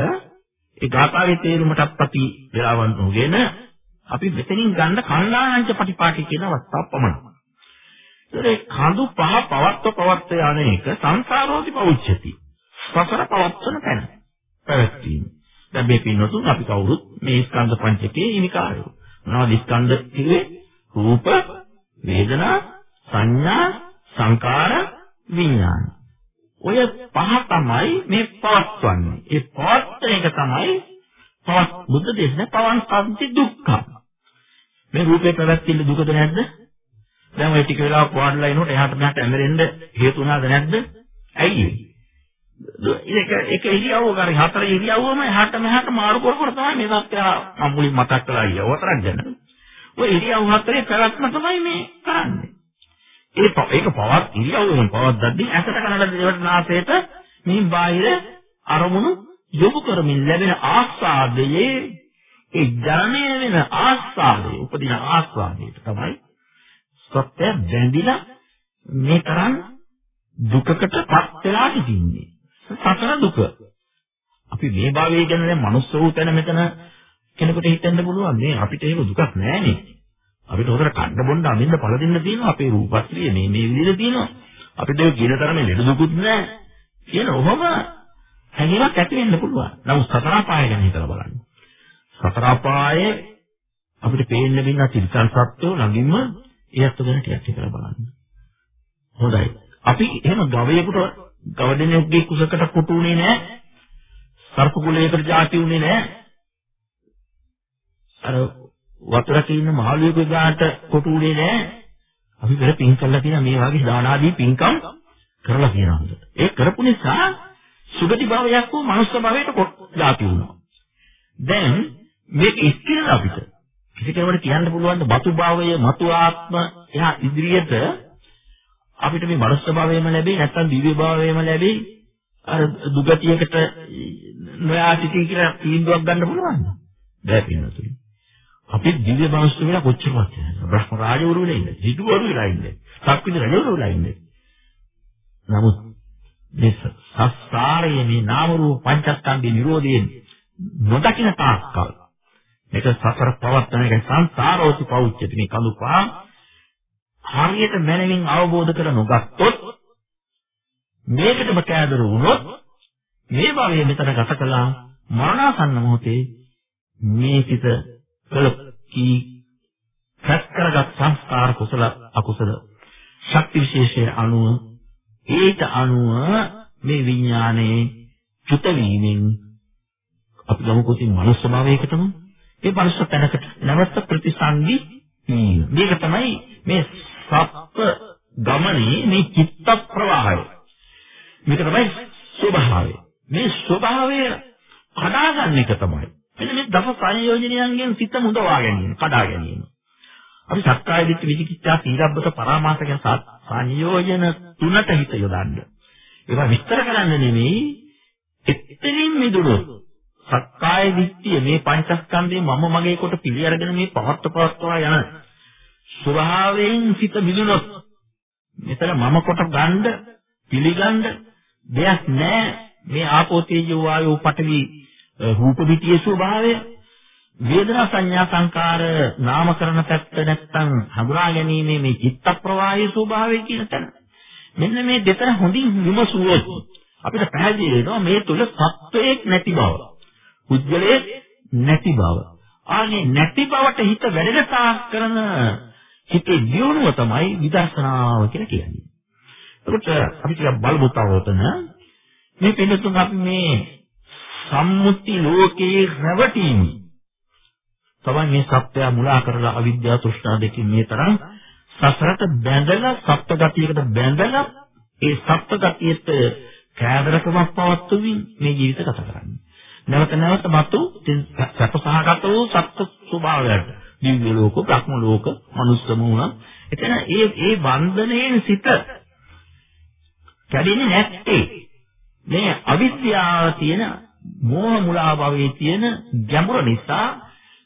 ඒ ගාථාවේ තේරුමටත් අපි වෙලාවන් උගෙන අපි මෙතනින් ගන්න කන්දානංච ප්‍රතිපාටි කියන අවස්ථාව පමණයි. ඒ කඳු පහ පවත්ව පවත්ව යන එක සංසාරෝති පෞච්චති. සසර පවත්වන තැන. පැවැත්වීම. දැන් මේ පින්නතුන් අපි කවුරුත් මේ ස්කන්ධ පංචකයේ හිමිකාරයෝ. මොනවද ස්කන්ධ කිව්වේ? රූප, වේදනා, සංඥා, සංකාර, විඥාන. ඔය පහ තමයි මේ පවත්වන්නේ. ඒ පවත්වන එක තමයි පවත් බුද්ධ දේශනේ පවන් සම්පති දුක්ඛ. මේ රූපේ පැවැත්තිල්ල දුකද නැද්ද? දැන් ඔය ටික වෙලාවක් වාඩිලා ඉනකොට එහාට මෙහාට ඇමරෙන්න හේතු වුණාද නැද්ද? ඇයි ඒ? ඒක ඒක ඉරියව්ව ගන්න හතර ඉරියව්වම එහාට මෙහාට මාරු කර කර තමයි මේ සත්‍ය මම මුලින් මතක් කළා ඉරියව්ව තරක් ගැන. ඔය ඉරියව් හතරේ පැවැත්ම තමයි මේ කරන්නේ. ඒ ඒක පවත් ඉරියව්වෙන් පවත්ද්දී ඇසට කනට දේවට නාසයට මේ බාහිර අරමුණු යොමු කරමින් ලැබෙන ආස්වාදයේ ඒ ඥානය වෙන ආස්වාදයේ උපදින ආස්වාදයට තමයි සත්‍ය බැඳිලා මේ තරම් දුකකටපත් වෙලා ඉන්නේ. සතර දුක. අපි මේ භාවයේ ගැන දැන් මනුස්ස වූ තැන මෙතන කෙනෙකුට හිතෙන්න පුළුවන් මේ අපිට ඒක දුකක් නෑනේ. අපිට හොදට කන්න බොන්න අඳින්න පළ දෙන්න තියෙනවා අපේ රූපස්ත්‍රිය මේ මේ විදිහට තියෙනවා. අපිට ඒක කියන තරමේ ලෙඩ දුකුත් නෑ. කියන ඔහොම හැඟීමක් ඇති වෙන්න පුළුවන්. නමුත් සතර අපාය ගැන හිතලා බලන්න. සතර අපායේ අපිට පේන්න බින්න තිරිසන් සත්වෝ ළඟින්ම ඒත් ගැන ටිකක් හිතලා බලන්න. හොඳයි. අපි එහෙම ගවයෙකුට ගවදෙනෙකුගේ කුසකට කොටු උනේ නැහැ. සර්ප කුලයකට ಜಾති උනේ නැහැ. අර වතුරක ඉන්න මහලුවෙකුගේ ගාට කොටු උනේ නැහැ. අපි පෙර පින් කළා කියන මේ වගේ දාන ආදී පින්කම් කරලා කියනවා. ඒ කරපු නිසා සුගති භාවයක් වූ මනුස්ස භාවයට ಜಾති වුණා. දැන් මේක ඉස්තිරන අපිට කිසි කෙනෙකුට කියන්න පුළුවන් බතු භාවය, මතු ආත්ම එහා ඉදිරියට අපිට මේ මනුස්ස භාවයම ලැබෙයි නැත්නම් දිව්‍ය භාවයම ලැබෙයි අර දුගතියකට නොයා සිටින් කියලා තීන්දුවක් ගන්න පුළුවන්ද? බෑ පින්නතුනි. අපි දිව්‍ය මනුස්ස වෙලා කොච්චරවත් යනවා. බ්‍රහ්ම රාජවරු වෙලා ඉන්නේ. සිටුවරු වෙලා ඉන්නේ. සක්විති රජවරු වෙලා ඉන්නේ. නමුත් මේ සස්සාරයේ මේ නාම රූප පංචස්කන්ධේ නිරෝධයෙන් නොදකින තාක්කල් මේක සසර පවත්තන එක සංසාරෝති පෞච්චති මේ කඳුපා හරියට මනමින් අවබෝධ කර නොගත්තොත් මේකටම කෑදර වුණොත් මේ භවයේ මෙතන ගත කළා මරණාසන්න මොහොතේ මේ සිත කළ කී රැස් කරගත් සංස්කාර කුසල අකුසල ශක්ති විශේෂයේ අනුව ඒක අනුව මේ විඥානයේ චුත වීමෙන් අපි ගමුකෝ තින් මනුස්ස භාවයකටම ඒ මනුස්ස තැනකට නැවත ප්‍රතිසන්දි වීම. මේක තමයි මේ සප්ප ගමනේ මේ චිත්ත ප්‍රවාහය. මේක තමයි ස්වභාවය. මේ ස්වභාවය කඩාගන්න එක තමයි. මෙන්න මේ දස සංයෝජනයන්ගෙන් සිත මුදවා ගැනීම, කඩා ගැනීම. අපි සක්කාය දිට්ඨි විචිකිච්ඡා සීලබ්බත පරාමාස කියන සංයෝජන තුනට හිත යොදන්න. ඒවා විස්තර කරන්න නෙමෙයි එතනින් මිදුණොත් සක්කාය දිට්ඨිය මේ පංචස්කන්ධේ මම මගේ කොට පිළි අරගෙන මේ පවත්ව පවත්වා යන ස්වභාවයෙන් සිත මිදුණොත් මෙතන මම කොට ගන්න පිළිගන්න දෙයක් නැහැ මේ ආපෝ තේජෝ වායෝ පඨවි රූප පිටියේ ස්වභාවය. වේදනා සංඥා සංකාර නාමකරණ පැත්ත නැත්තම් හඳුනා ගැනීමේ මේ චිත්ත ප්‍රවාහයේ ස්වභාවය කියන තැන. මෙන්න මේ දෙතන හොඳින් විමසුවොත් අපිට පැහැදිලි වෙනවා මේ තුල සත්වයක් නැති බව පුද්ගලයේ නැති බව. ආනේ නැති බවට හිත වැඩෙන තාක් කරන හිතේ දියුණුව තමයි විදර්ශනාව කියලා කියන්නේ. ඒකට අපි ටිකක් බලමු තවතන මේ පිළිතුරු අපි මේ සම්මුති ලෝකයේ රැවටීම. තමයි මේ සත්‍යය මුලා කරලා අවිද්‍යාව තෘෂ්ණා දෙකින් මේ තරම් සසරට බැඳලා සත්‍යගතියකට බැඳලා ඒ සත්‍යගතියට කෑදරකමක් පවත්වමින් මේ ජීවිත ගත කරන්නේ. නැවත නැවත මතු සත්‍යසහගත වූ සත්‍ය ස්වභාවයට දිව්‍ය ලෝක, භ්‍රම ලෝක, මනුස්ස මූණ එතන ඒ ඒ බන්ධනයෙන් සිට කැඩෙන්නේ නැත්තේ. මේ අවිද්‍යාව තියෙන මෝහ මුලා භවයේ තියෙන ගැඹුර නිසා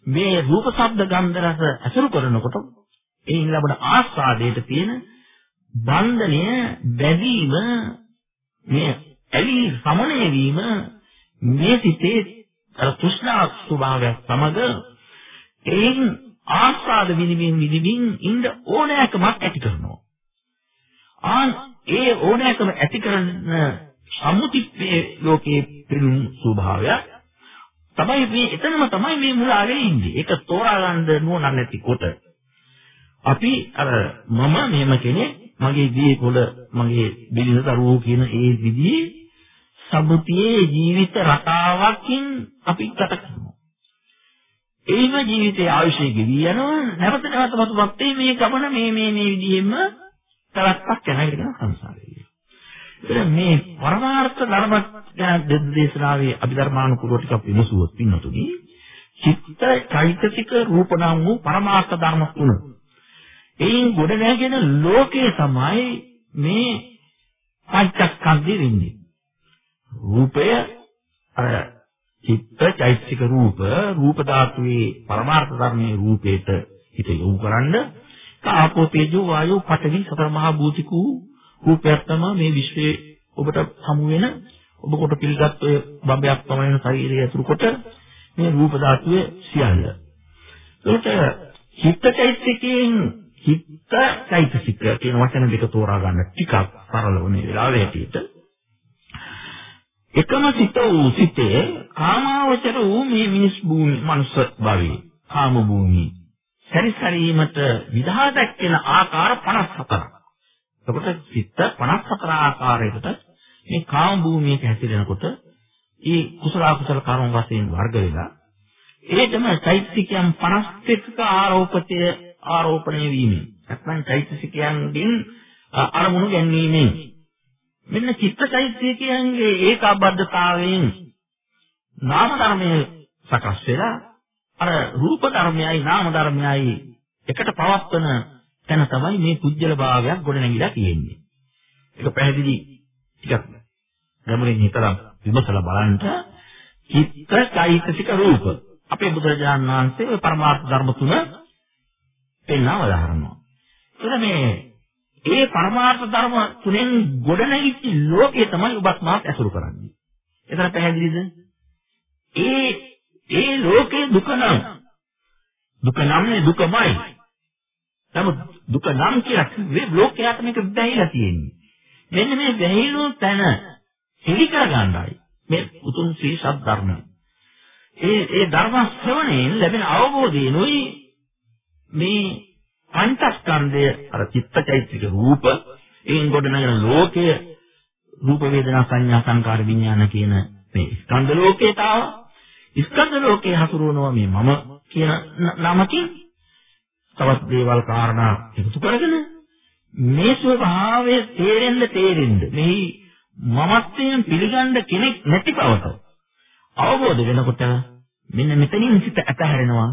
මේ රූප ශබ්ද ගන්ධ රස අසුරු කරනකොට එයින් ලැබෙන ආස්වාදයට තියෙන බන්ධනය බැඳීම මේ ඇලි සමනය වීම මේ සිතේ අර තෘෂ්ණා ස්වභාවය සමග එයින් ආස්වාද විනිවින් විනිවින් ඉන්න ඕනෑකමක් ඇති කරනවා. ආන් ඒ ඕනෑකම ඇති කරන සම්මුතියේ ලෝකයේ පිරුණු ස්වභාවය තමයි මේ එතනම තමයි මේ මුලාවේ ඉන්නේ. ඒක තෝරා ගන්න නුවණ නැති කොට අපි අර මම මෙහෙම කෙනෙක් මගේ දී පොළ මගේ බිලින දරුවෝ කියන ඒ විදිහේ සම්මුතියේ ජීවිත රටාවකින් අපි ගත කරනවා. ඒම ජීවිතයේ ආයුෂය ගෙවි යනවා නැවත නැවත මතුපත් මේ ගමන මේ මේ මේ විදිහෙම තරක්ක් යනවා කියන සංසාරේ. ඒක මේ පරමාර්ථ ධර්ම ගැන දේශනාවේ අභිධර්මානුකූලව ටිකක් විමසුවොත් පින්නතුනි චිත්ත චෛතසික රූප නම් වූ පරමාර්ථ ධර්ම තුන. එයින් ගොඩ නැගෙන ලෝකයේ තමයි මේ පංචස්කන්ධය වෙන්නේ. රූපය අර චිත්ත චෛතසික රූප රූප ධාතුවේ පරමාර්ථ ධර්මයේ රූපේට හිත යොමු කරන්න කාපෝ තේජෝ වායෝ පඨවි සතර මහා භූතිකෝ රූපයක් තමයි මේ විශ්වයේ ඔබට හමු වෙන ඔබ කොට පිළිගත් ඔය බඹයක් පමණ ශරීරය ඇතුළු කොට මේ රූප ධාතුවේ සියල්ල. ඒකට චිත්තචෛතසිකයෙන් චිත්තචෛතසික කියන වචන දෙක තෝරා ගන්න ටිකක් සරලව මේ වෙලාවේ හැටියට. එකම සිත වූ සිතේ කාමාවචර වූ මේ මිනිස් භූමි මනුස්ස භවයේ කාම භූමි සැරිසරීමට විදහා දැක්වෙන ආකාර 54ක්. එතකොට සිත 54 ආකාරයකට මේ කාම භූමියක හැසිරෙනකොට ඒ කුසල අකුසල කර්ම වශයෙන් වර්ග වෙලා ඒකම චෛතසිකයන් 51ක ආරෝපණය ආරෝපණය වීමෙන් නැත්නම් චෛතසිකයන්ගෙන් අරමුණු ගැනීමෙන් මෙන්න චිත්තචෛතසිකයන්ගේ ඒකාබද්ධතාවයෙන් නාම ධර්මයේ සකස් වෙලා අර රූප ධර්මයයි නාම ධර්මයයි එකට පවත්වන තැන තමයි මේ පුජ්‍යල භාවයක් ගොඩනැගිලා තියෙන්නේ. ඒක පැහැදිලි ටිකක් ගැඹුරින් හිතලා විමසලා බලන්න චිත්ත චෛතසික රූප. අපේ බුදුරජාණන් වහන්සේ ওই පරමාර්ථ ධර්ම තුන පෙන්වව දානවා. එතන මේ ඒ පරමාර්ථ ධර්ම තුනෙන් ගොඩනැගිච්ච ලෝකය තමයි ඔබත් මාත් ඇසුරු කරන්නේ. එතන පැහැදිලිද? ඒ ඒ ලෝකේ දුක නම් දුක නම්නේ දුකමයි. නමුත් දුක නම් කියලා මේ ලෝකයට මේක බැහැලා තියෙන්නේ. මෙන්න මේ බැහැලු තැන හිලි කර ගන්නයි මේ උතුම් ශ්‍රී සත්‍ය ධර්මය. ඒ ඒ ධර්ම ශ්‍රවණයෙන් ලැබෙන අවබෝධයනොයි මේ පංචස්කන්ධය අර චිත්තචෛත්‍යික රූප එයින් ගොඩනගෙන ලෝකය රූප වේදනා සංඥා සංකාර විඥාන කියන මේ ස්කන්ධ ලෝකයට ආවා. ස්කන්ධ ලෝකයේ හසුරුවනවා මේ මම කියන නමකින් තවත් දේවල් කාරණා එකතු කරගෙන මේ ස්වභාවය තේරෙන්න තේරෙන්න මෙහි මමත්වයෙන් පිළිගන්න කෙනෙක් නැති බවට අවබෝධ වෙනකොට මෙන්න මෙතනින් සිත ඇතහැරෙනවා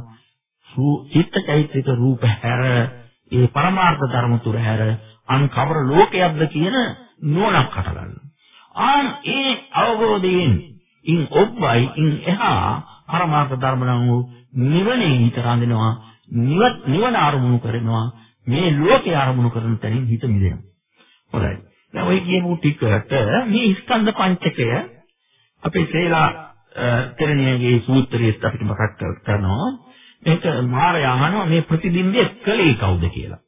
චිත්තචෛත්‍යික රූප හැර ඒ පරමාර්ථ ධර්ම තුර හැර අන් කවර ලෝකයක්ද කියන නුවණක් හටගන්නවා. ආන් ඒ අවබෝධයෙන් ඉන් ඔබ්බයි ඉන් එහා පරමාර්ථ ධර්ම නම් වූ නිවනේ හිත රඳිනවා නිවන අරමුණු කරනවා මේ ලෝකේ අරමුණු කරන තැනින් හිත මිදෙනවා. හොඳයි. දැන් ඔය කියමු ටිකට මේ ස්කන්ධ පංචකය අපේ ශ්‍රේලා තෙරණියගේ සූත්‍රයේ අපිට මතක් කරනවා. මේක මාරය අහනවා මේ ප්‍රතිබිම්බය කලේ කවුද කියලා.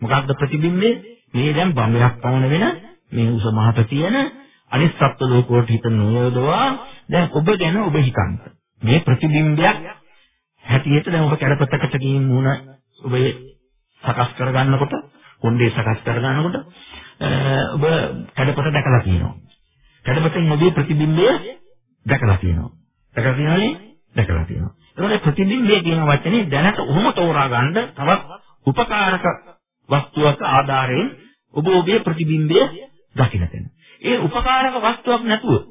මොකක්ද ප්‍රතිබිම්බය? මේ දැන් බඹයක් පවන වෙන මේ උස මහත තියෙන අනිත් සත්ත්ව ලෝකවලට හිත නොයොදවා දැන් ඔබ ගැන ඔබ හිතන්න. මේ ප්‍රතිබිම්බයක් හැටියට දැන් ඔබ කැඩපතකට ගිහින් මුණ ඔබ සකස් කරගන්නකොට කොණ්ඩේ සකස් කරගන්නකොට ඔබ කැඩපත දැකලා තියෙනවා. කැඩපතෙන් ඔබේ ප්‍රතිබිම්බය දැකලා තියෙනවා. දැකලා තියෙනවනේ දැකලා තියෙනවා. ඒකේ ප්‍රතිබිම්බය කියන වචනේ දැනට උහුම තෝරා ගන්න තවත් උපකාරක වස්තුවක ආධාරයෙන් ඔබ ඔබේ ප්‍රතිබිම්බය දකින්න තැන. ඒ උපකාරක වස්තුවක් නැතුව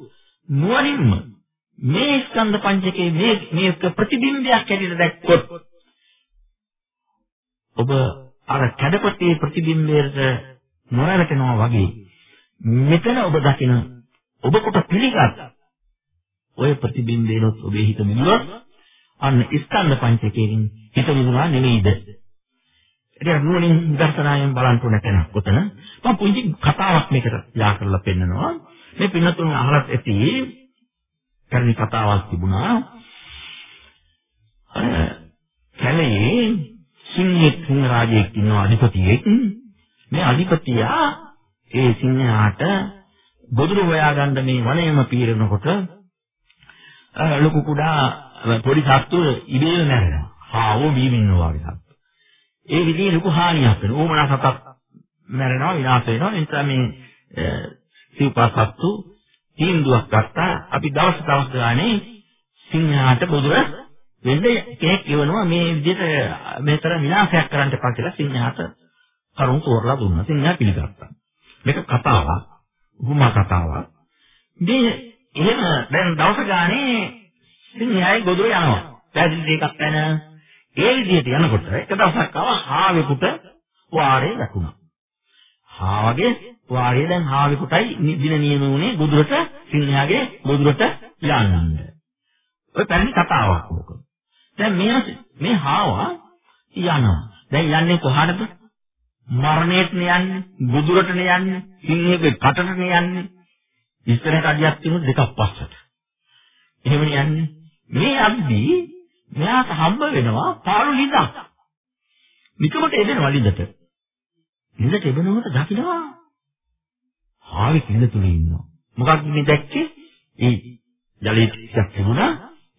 නුවණින්ම මේ ස්කන්ධ පංචකයේ මේ මේක ප්‍රතිබිම්බයක් හැටියට දැක්කොත් ඔබ අර කඩපතේ ප්‍රතිබිම්බයට නොරැවටෙනවා වගේ මෙතන ඔබ දකින ඔබ කොට පිළිගත් ඔය ප්‍රතිබිම්බේනොත් ඔබේ හිත මිදුනොත් අන්න ස්කන්ධ පංචකයෙන් හිත මිදුනා නෙමෙයිද ඒක නුවණින් දර්ශනායෙන් බලන්න ඕන තැනක් උතන. මම පුංචි කතාවක් මේකට යා කරලා පෙන්නනවා. මේ පින්නතුන් අහලත් ඇති කර්ණි කතාවක් තිබුණා. කැලේ සිංහෙක් සිංහ රාජයෙක් ඉන්න අධිපතියෙක් මේ අධිපතියා ඒ සිංහයාට බොදුරු හොයාගන්න මේ වනයේම පීරනකොට ලොකු කුඩා පොඩි සත්තු ඉබේම මැරෙනවා. ආවෝ බීමින්නවා වගේ සත්තු. ඒ විදිහේ ලොකු හානියක් වෙනවා. ඕමනා සතක් මැරෙනවා විනාශ වෙනවා. ඒ නිසා මේ සිව්පාසත්තු තීන්දුවක් ගත්තා. අපි දවස් දවස් ගානේ සිංහාට බුදුර වෙන්න කෙනෙක් කියවනවා මේ විදිහට මෙතර විනාශයක් කරන්න එපා කියලා සිංහාට කරුණ තෝරලා දුන්නා. සිංහා පිළිගත්තා. මේක කතාවක්. උපමා කතාවක්. මේ එහෙම දැන් දවස් ගානේ සිංහයයි ගොදුර යනවා. පැහැදිලි දෙකක් වෙන ඒ විදිහට යනකොට එක දවසක් ආව හාවෙකුට වාරේ වැටුණා. හාවගේ වාරේ දැන් හාවෙකුටයි දින නියම වුණේ ගොදුරට සිංහයාගේ ගොදුරට යන්න. ඔය පැරණි කතාවක් ඕක. දැන් මේ මේ හාවා යනවා. දැන් යන්නේ කොහාටද? මරණයට යන්නේ, ගොදුරට යන්නේ, සිංහගේ කටට යන්නේ. ඉස්සරහට අඩියක් තියෙන දෙකක් පස්සට. එහෙම යන්නේ. මේ අද්දී මෙයාට හම්බ වෙනවා පාළු ලිඳක්. නිකමට එදෙනවා ලිඳට. ලිඳට එබනකොට දකින්නවා. හාවි ලිඳ තුලේ ඉන්නවා. මොකක්ද මේ දැක්කේ? ඒ ජලයේ ටිකක් තිබුණා.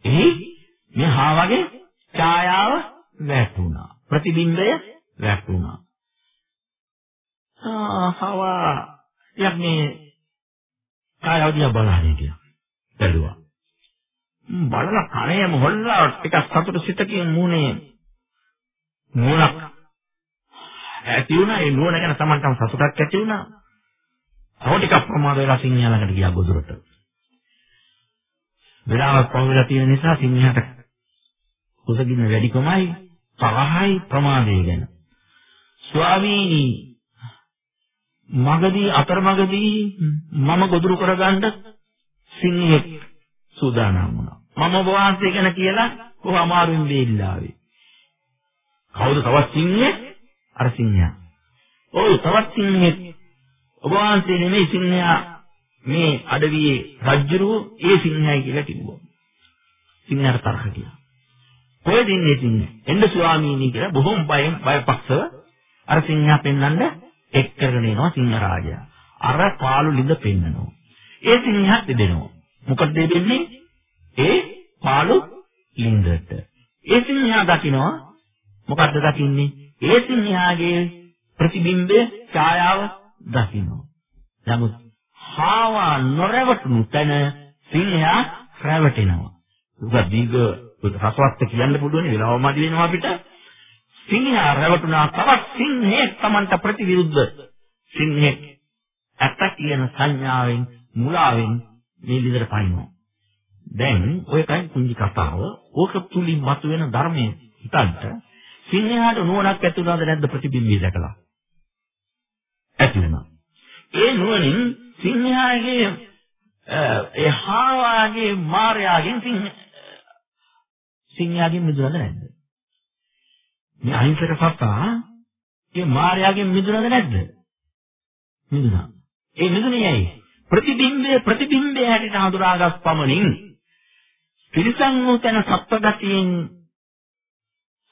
එහි මේ හාවගේ ඡායාව වැටුණා. ප්‍රතිබිම්බය වැටුණා. ආ හවා යන්නේ ඡායාව දිහා බලන්නේ කියලා. බැලුවා. බලලා කණේම හොල්ලා ටිකක් සතුට සිතකින් මූණේ නුවණක් ඇති වුණා ඒ නුවණ ගැන Tamanටම සතුටක් ඇති වුණා. තව ටිකක් ප්‍රමාද වෙලා සිංහයා ළඟට ගියා ගොදුරට. වෙලාවක් පහුවෙලා තියෙන නිසා සිංහයාට කුසගින්න වැඩිකමයි තරහයි ප්‍රමාදය ගැන. ස්වාමීනි මගදී අතරමගදී මම ගොදුරු කරගන්න සිංහෙක් සූදානම් වුණා. මම ඔබ වහන්සේ ගැන කියලා කොහොම අමාරුවෙන් වේල්ලාවේ. කවුද තවත් සිංහේ? අර සිංහයා. ඔව් තවත් සිංහෙක්. ඔබ වහන්සේ නෙමෙයි සිංහයා මේ අඩවියේ රජුරුව ඒ සිංහයි කියලා කිව්වා. සිංහයාට තරහ ගියා. කොහෙද ඉන්නේ සිංහයා? එන්න ස්වාමීනි කියලා බොහොම බයෙන් බයපක්ෂව අර සිංහයා පෙන්වන්න එක් කරගෙන එනවා සිංහ රාජයා. අර පාළු ලිඳ පෙන්නනවා. ඒ සිංහයාත් දෙදෙනවා. මොකද දෙන්නේ? ඒ පාළු ලිඳට. ඒ සිංහයා දකිනවා මොකද්ද දකින්නේ? ඒ සිංහයාගේ ප්‍රතිබිම්බය ඡායාව දකිනවා. නමුත් හාවා නොරවටුණු තැන සිංහයා රැවටෙනවා. ඒක දීග රසවත් කියන්න පුළුවන් වෙලාව මදි වෙනවා අපිට. සිංහයා රැවටුණා තවත් සිංහෙක් Tamanta ප්‍රතිවිරුද්ධ සිංහෙක් ඇත්ත කියන සංඥාවෙන් මුලාවෙන් මේ විදිහට පනිනවා. දැන් ඔය කයි කුංජි කතාව ඕක තුලින් මතුවෙන ධර්මයේ හිතන්ට සිංහයාට නුවණක් ඇති වුණාද නැද්ද ප්‍රතිබිම්බය දැකලා? ඇති වුණා. ඒ නුවණින් සිංහයාගේ ඒ හාවාගේ මාර්යාගෙන් සිංහ සිංහයාගෙන් මිදුණද නැද්ද? මේ අහිංසක සත්තා ඒ මාර්යාගෙන් මිදුණද නැද්ද? මිදුණා. ඒ මිදුනේ ඇයි? ප්‍රතිබිම්බය ප්‍රතිබිම්බය හැටියට හඳුනාගත් පමණින් පිරිසන් වූ තැන සත්වගතියෙන්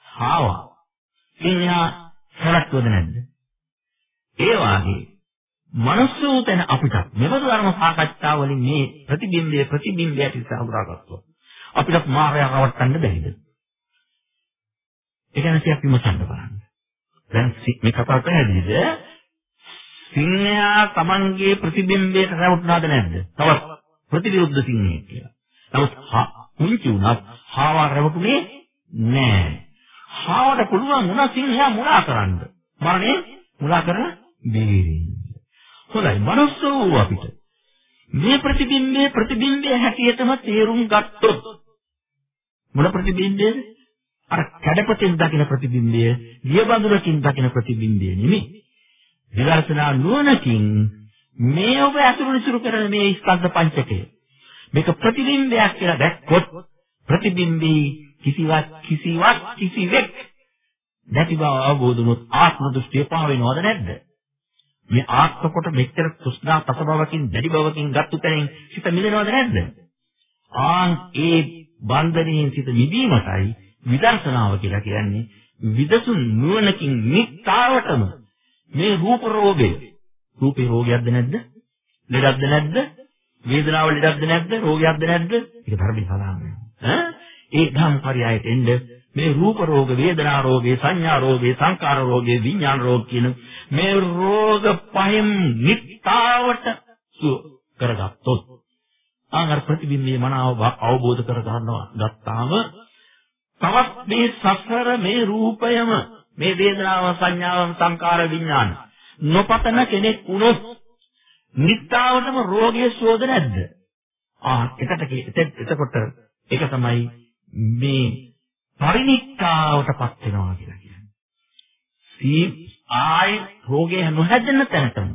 ආවා. සිංහා සරත්වද නැද්ද? ඒ වාගේ මනුස්ස වූ තැන අපිට මෙබඳු ධර්ම සාකච්ඡා වලින් මේ ප්‍රතිබිම්බය ප්‍රතිබිම්බයට ඉස්සහුරාගත්තොත් අපිට මායя රවට්ටන්න බැරිද? ඒ කියන්නේ අපි විමසන්න බලන්න. දැන් මේ කතාව පැහැදිලිද? සිංහයා Tamanගේ ප්‍රතිබිම්බයට රැවටුණාද නැද්ද? තවත් ප්‍රතිවිරුද්ධ සිංහෙක් කියලා. නමුත් කුංචි උනත් හාවා රැවටුනේ නෑ. හාවට පුළුවන් වුණා සිංහයා මුලා කරන්න. මරණය මුලා කරලා බේරෙන්න. හොඳයි මනුස්ස වූ අපිට මේ ප්‍රතිබිම්බයේ ප්‍රතිබිම්බයේ හැටියටම තේරුම් ගත්තොත් මොන ප්‍රතිබිම්බයේද? අර කඩපතෙන් දකින ප්‍රතිබිම්බය, දියබඳුරකින් දකින ප්‍රතිබිම්බය නෙමෙයි. විදර්ශනා නුවණකින් මේ ඔබ අසුරු නිසුරු කරන මේ ස්කන්ධ පංචකය මේක ප්‍රතිබිම්බයක් කියලා දැක්කොත් ප්‍රතිබිම්බී කිසිවක් කිසිවක් කිසිවෙක් නැති බව අවබෝධ වුණොත් ආත්ම දෘෂ්ටිය පහ වෙනවද නැද්ද? මේ ආත්ම කොට මෙච්චර තෘෂ්ණා තස බවකින් දැඩි බවකින් ගත්තු තැනින් සිත මිදෙනවද නැද්ද? ආන් ඒ බන්ධනයෙන් සිත මිදීමටයි විදර්ශනාව කියලා කියන්නේ විදසුන් නුවණකින් නිත්තාවටම මේ රූප රෝගය රූපේ රෝගයක්ද නැද්ද? ලෙඩක්ද නැද්ද? වේදනාව ලෙඩක්ද නැද්ද? රෝගයක්ද නැද්ද? ඒක ධර්මයේ සඳහන් වෙනවා. ඈ ඒ ධම් පරයයට එන්න මේ රූප රෝග, වේදනා රෝගේ, සංඥා රෝගේ, සංකාර රෝගේ, විඥාන රෝග කියන මේ රෝග පහෙන් නිත්තාවට සුව කරගත්තොත් ආහාර ප්‍රතිබිම්බයේ මනාව අවබෝධ කර ගන්නවා. ගත්තාම තවත් මේ සසර මේ රූපයම මේ වේදනාව සංඥාව සංකාර විඥාන නොපතන කෙනෙක් වුණොත් නිත්තාවටම රෝගයේ ශෝධ නැද්ද? ආ එකට එතකොට ඒක තමයි මේ පරිනික්කාවටපත් වෙනවා කියලා කියන්නේ. සී ආයි රෝගේ නොහැදෙන තැනටම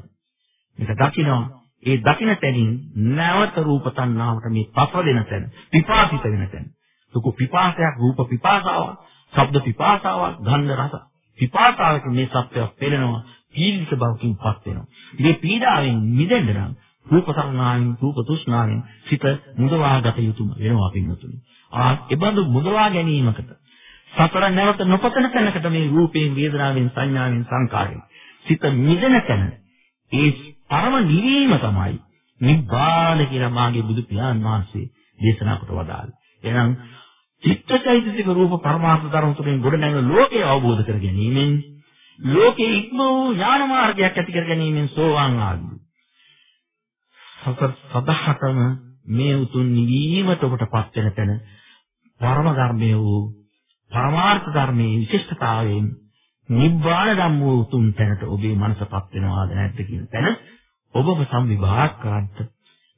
මේක දකිනවා. ඒ දකින්න තැනින් නැවත රූප තණ්හාවට මේ පස දෙන තැන, පිපාසිත වෙන තැන. ලොකු පිපාසයක් රූප පිපාසාවක්, ශබ්ද පිපාසාවක්, ගන්ධ රස පිපාසාවක මේ සත්‍යය පෙළෙනවා. පීඩිත බවකින් පත් වෙනවා. මේ පීඩාවෙන් මිදෙන්න නම් රූප සංඥාවෙන් රූප තෘෂ්ණාවෙන් සිත මුදවා ගත යුතුම වෙනවා පින්නතුනි. ආ ඒබඳු මුදවා ගැනීමකට සතර නැවත නොපතන තැනකට මේ රූපයෙන් වේදනාවෙන් සංඥාවෙන් සංකාරයෙන් සිත මිදෙන තැන ඒ පරම නිවීම තමයි නිබ්බාන කියලා මාගේ බුදු පියාණන් වහන්සේ දේශනා කොට වදාළේ. එහෙනම් චිත්තචෛතසික රූප පරමාර්ථ ධර්ම තුළින් ගොඩනැගෙන ලෝකය අවබෝධ කර ගැනීමෙන් ලෝකේ ඉක්ම වූ ඥාන මාර්ගයක් ඇති කර ගැනීමෙන් සෝවාන් ආදී. සතර සදහටම මේ උතුම් නිවීමට ඔබටපත් වෙන තැන පරම ධර්මයේ වූ පරමාර්ථ ධර්මයේ විශිෂ්ටතාවයෙන් නිබ්බාන ධම්ම වූ උතුම් තැනට ඔබේ මනසපත් වෙනවාද නැද්ද කියන තැන ඔබව සම්විභාග කරන්ට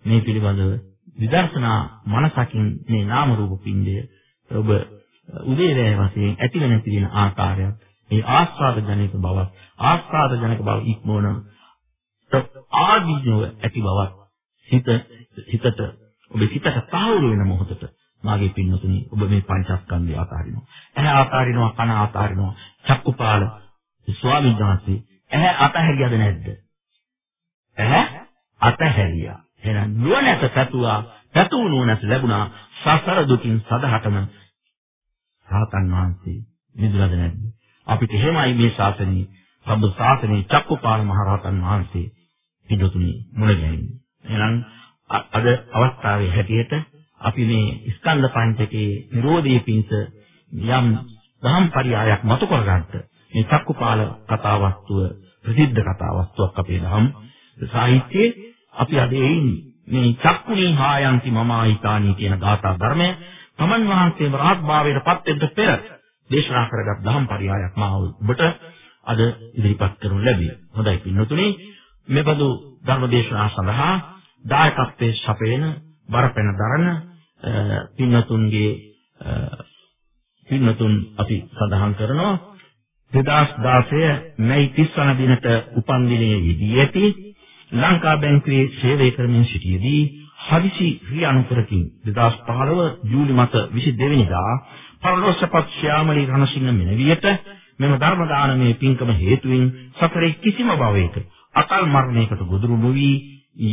මේ පිළිබඳව විදර්ශනා මනසකින් මේ නාම රූප පින්ඩය ඔබ උදේවැය වශයෙන් ඇතිව නැති වෙන ආකාරයක් මේ ආස්වාද ජනක බව ආස්වාද ජනක බව ඉක්මවන ආදීනව ඇති බවක් හිත හිතට ඔබේ සිතට තාවුරු වෙන මොහොතට මාගේ පින්නතුනි ඔබ මේ පංචස්කන්ධය අතාරිනවා. ඇහැ අතාරිනවා, කන අතාරිනවා. චක්කුපාල ස්වාමීන් වහන්සේ ඇහැ අතහැරියද නැද්ද? ඇහැ අතහැරියා. එහෙනම් නුවණැස පැතුවා, පැතුණු නුවණැස ලැබුණා. සසර දුකින් සදහටම රහතන් වහන්සේ නිදුලද නැද්ද? අපිට එහෙමයි මේ ශාසනයේ සම්බ ශාසනයේ චක්කුපාල මහරහතන් වහන්සේ පිටුතුනි මුණ ගැහෙන්නේ. එහෙනම් අද අවස්ථාවේ හැටියට අපි මේ ස්කන්ධ පංචකයේ Nirodhe පිංස යම් දහම් පරියායක් මතු කරගත්ත මේ චක්කුපාල කතාවස්තුව ප්‍රසිද්ධ කතාවස්තුවක් අපේ දහම් සාහිත්‍යයේ අපි අද මේ චක්කුණී හායන්ති මමායිතානි කියන ගාථා ධර්මය තමන් වහන්සේම රහත් භාවයට පත් වෙන්න පෙර දේශනා කරගත් දහම් පරියායක් මා ඔබට අද ඉදිරිපත් කරනු ලැබේ. හොඳයි පින්නතුනි මෙබඳු ධර්ම දේශනා සඳහා දායකත්වයේ සපයන බරපැන දරන පින්නතුන්ගේ පින්නතුන් අපි සඳහන් කරනවා. 2016 මැයි 30 වන දිනට උපන් දිනයේ යෙදී ඇති ලංකා බැංකුවේ සේවය කරමින් සිටියේදී හදිසි ක්‍රියා අනුකරකින් 2015 ජූලි මාස 22 වෙනිදා පරලෝසපත් ශ්‍යාමලී රණසිංහ මෙනවියට මෙම ධර්ම දානමේ පින්කම හේතුවෙන් සතරේ කිසිම භවයක අකල් මරණයකට ගොදුරු නොවි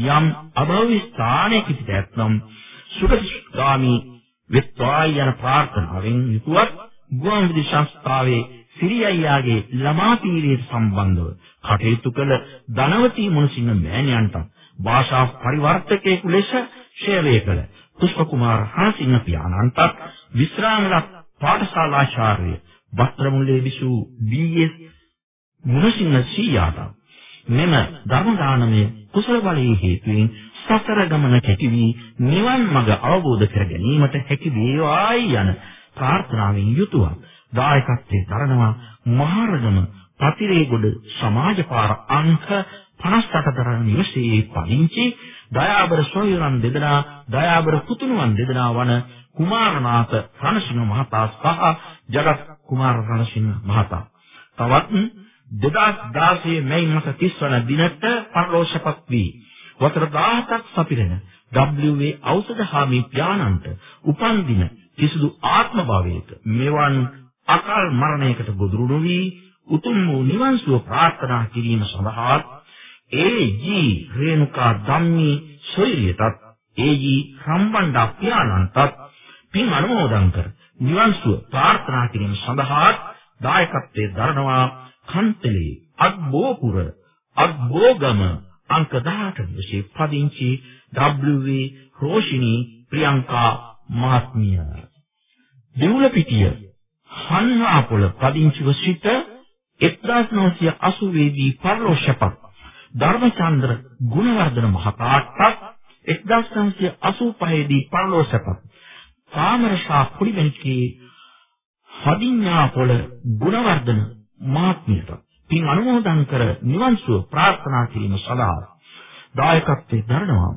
යම් අභව්‍ය ස්ථානයක සිට ඇතනම් සුගතිගාමි වෙත්වායි යන ප්‍රාර්ථනාවෙන් යුතුවත් ගුවන් විදුලි සංස්ථාවේ සිරියයියාගේ ළමා පීරියට සම්බන්ධව කටයුතු කළ ධනවතී මුණසිංහ මෑණියන්ට භාෂා පරිවර්තකයෙකු ලෙස සේවය කළ පුෂ්ප කුමාර හාසිංහ පියාණන්ට විශ්‍රාමල පාඨශාලාචාර්ය වස්ත්‍රමුල්ලේ විසූ ඩී.එස්. මුණසිංහ සීයාට මෙම ධර්ම දානමය කුසල බලයේ හේතුවෙන් සසර ගමන කැටි වී නිවන් මඟ අවබෝධ කර ගැනීමට හැකි වේවායි යන ප්‍රාර්ථනාවෙන් යුතුව දායකත්වයේ දරනවා මහරගම පතිරේගොඩ සමාජපාර අංක 58 දරන නිවසේ පදිංචි දයාබර සොයුරන් දෙදෙනා දයාබර පුතුණුවන් දෙදෙනා වන කුමාරනාථ රණසිංහ මහතා සහ ජගත් කුමාර රණසිංහ මහතා. තවත් 2016 මැයි මාස 30 වන දිනට පරලෝකපත් වී වසර 17ක් සපිරෙන WA ඖෂධ හාමි ඥානන්ත උපන් දින කිසිදු ආත්ම භාවයක මෙවන් අකල් මරණයකට ගොදුරු නොවි උතුම් වූ නිවන් සුව ප්‍රාර්ථනා කිරීම සඳහා ඒ.ජී. රේණුකා ධම්මී සොයිරියටත් ඒ.ජී. සම්බණ්ඩා ඥානන්තත් පින් අනුමෝදන් කර නිවන් සුව ප්‍රාර්ථනා කිරීම සඳහා දායකත්වයේ දරනවා කන්තලේ අත්බෝපුර අත්බෝගම අංක 18 විශේෂ පදිංචි W.A. රෝෂිනී ප්‍රියංකා මහත්මිය. දෙවුලපිටිය හන්වාපොළ පදිංචිව සිට 1980 දී පරලෝෂපත් ධර්මචන්ද්‍ර ගුණවර්ධන මහතාටත් 1985 දී පරලෝෂපත් සාමරෂා කුඩිවෙන්කේ හදින්නාපොළ ගුණවර්ධන මහත්මියට පින් අනුමෝදන් කර නිවන් සුව ප්‍රාර්ථනා කිරීම සඳහා දායකත්වයේ දරනවා.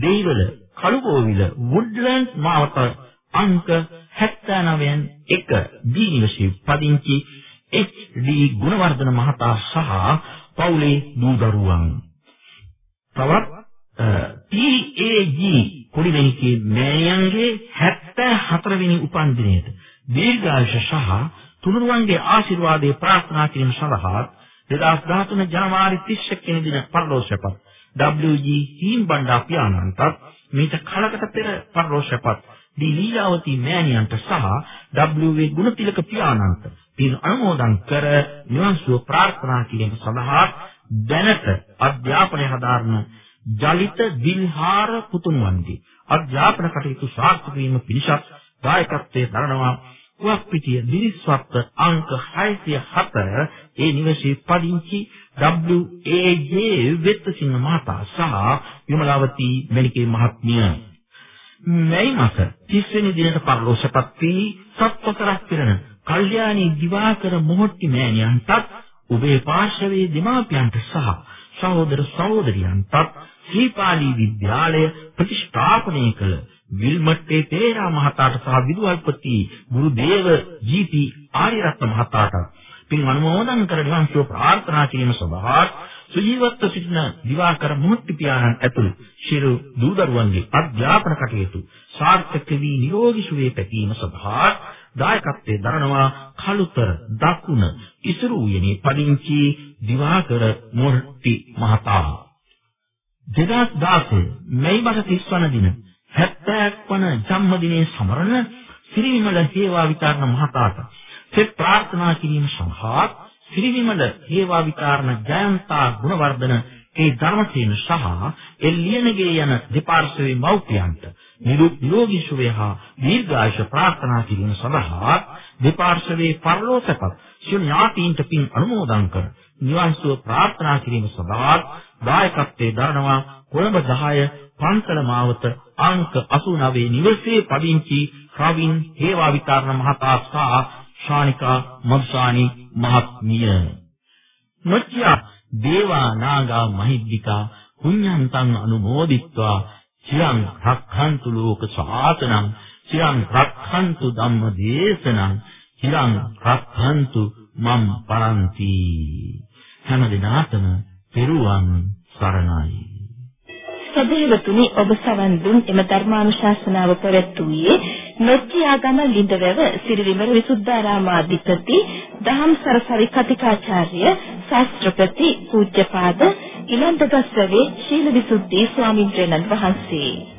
දෙයිවල කළුගෝවිල වුඩ්ලන්ඩ් මාවත අංක 79න් 1 බී නිවසේ පදිංචි එච්.ඩී. ගුණවර්ධන මහතා සහ පවුලේ දූ දරුවන්. තවත් ටී.ඒ.ජී. කුඩිවෙනිකේ මෑණියන්ගේ 74 වෙනි උපන්දිනයට දීර්ඝායුෂ සහ තුනුරුවන්ගේ ආශිර්වාදයේ ප්‍රාර්ථනා කිරීම සඳහා 2013 ජනවාරි 31 වෙනි දින පරලෝසපත් WG හීම්බණ්ඩා පියාණන්ට මීට කලකට පෙර පරලෝසපත් දී ලීලාවතී මෑණියන්ට සහ WV ගුණතිලක පියාණන්ට පින් අනුමෝදන් කර නිවන් සුව ප්‍රාර්ථනා කිරීම සඳහා දැනට අධ්‍යාපනය හදාරන ජලිත දිල්හාර පුතුන්වන්ගේ අධ්‍යාපන කටයුතු සාර්ථක වීම පිණිස දායකත්වයේ දරනවා කුවක්පිටිය දිරිස්වත්ත අංක 607 ඒ නිවසේ පදිංචි WAJ වෙත්තසිංහ මහතා සහ විමලාවතී මෙනිකේ මහත්මිය. මේ මාස 30 වෙනි දිනට පරලෝසපත් වී සත්වතරක් පිරෙන කල්යාණී දිවාකර මොහොට්ටි මෑණියන්ටත් ඔබේ පාර්ශවයේ දෙමාපියන්ට සහ සහෝදර සහෝදරියන්ටත් සීපාලි විද්‍යාලය ප්‍රතිෂ්ඨාපනය කළ විල්මට්ටේ තේරා මහතාට සහ විදුහල්පති ගුරුදේව ජී.පී. ආර්යරත්න මහතාට පින් අනුමෝදන් කර නිවන් සුව ප්‍රාර්ථනා කිරීම සඳහා සුජීවත්ව සිටින දිවාකර මුහුත්ති පියාණන් ඇතුළු ශිරු දූදරුවන්ගේ අධ්‍යාපන කටයුතු සාර්ථක වී නිරෝගී සුවය පැතීම සඳහා දායකත්වයේ දරනවා කලුතර දකුණ ඉසුරු උයනේ පදිංචි දිවාකර මුහුත්ති මහතා 2016 මැයි මාස 30 වන දින 70ක් වන ජන්මදිනයේ සමරන සිරිවිමල හේවා විතරණ මහතාට සෙත් ප්‍රාර්ථනා කිරීම සඳහා සිරිවිමල හේවා විතරණ ජයන්තා ගුණවර්ධන ඒ ධර්මසේන සහ එල්ලියනගේ යන දෙපාර්ශ්වයේ මව්පියන්ට නිරෝගී සුවය හා දීර්ඝායුෂ ප්‍රාර්ථනා කිරීම සඳහා දෙපාර්ශ්වයේ පරලෝසපත් සියලු ඥාතීන්ට පින් අනුමෝදන් කර නිවන් සුව ප්‍රාර්ථනා කිරීම සඳහා දායකත්වයේ දරනවා කොළඹ 10 පන්සල මාවත අංක 89 නිවසේ පදිංචි රවින් හේවා විතරණ මහතා සහ ශානිකා මද්සානි මහත්මිය. නොච්චා දේවා නාගා මහිද්దికා පුඤ්ඤන්තං අනුමෝදිත්වා. චිරං රක්ඛන්තු ලෝක සාසනං චිරං රක්ඛන්තු ධම්ම දේශනං චිරං රක්ඛන්තු මම් පරන්ති. හැම දිනාතම පෙරුවන් සරණයි. සදේවතුනි ඔබ සවන් දුන් එම ධර්මානුශාසනාව පැවැත්වුවේ නොච්චියාගම ලිඳවැව සිරිවිමර විසුද්ධාරාමාධිපති දහම් සරසවි කතිකාචාර්ය ශාස්ත්‍රපති පූජ්‍යපාද ඉලන්දගස්රවේ ශීල විසුද්ධි ස්වාමීන් වහන්සේ.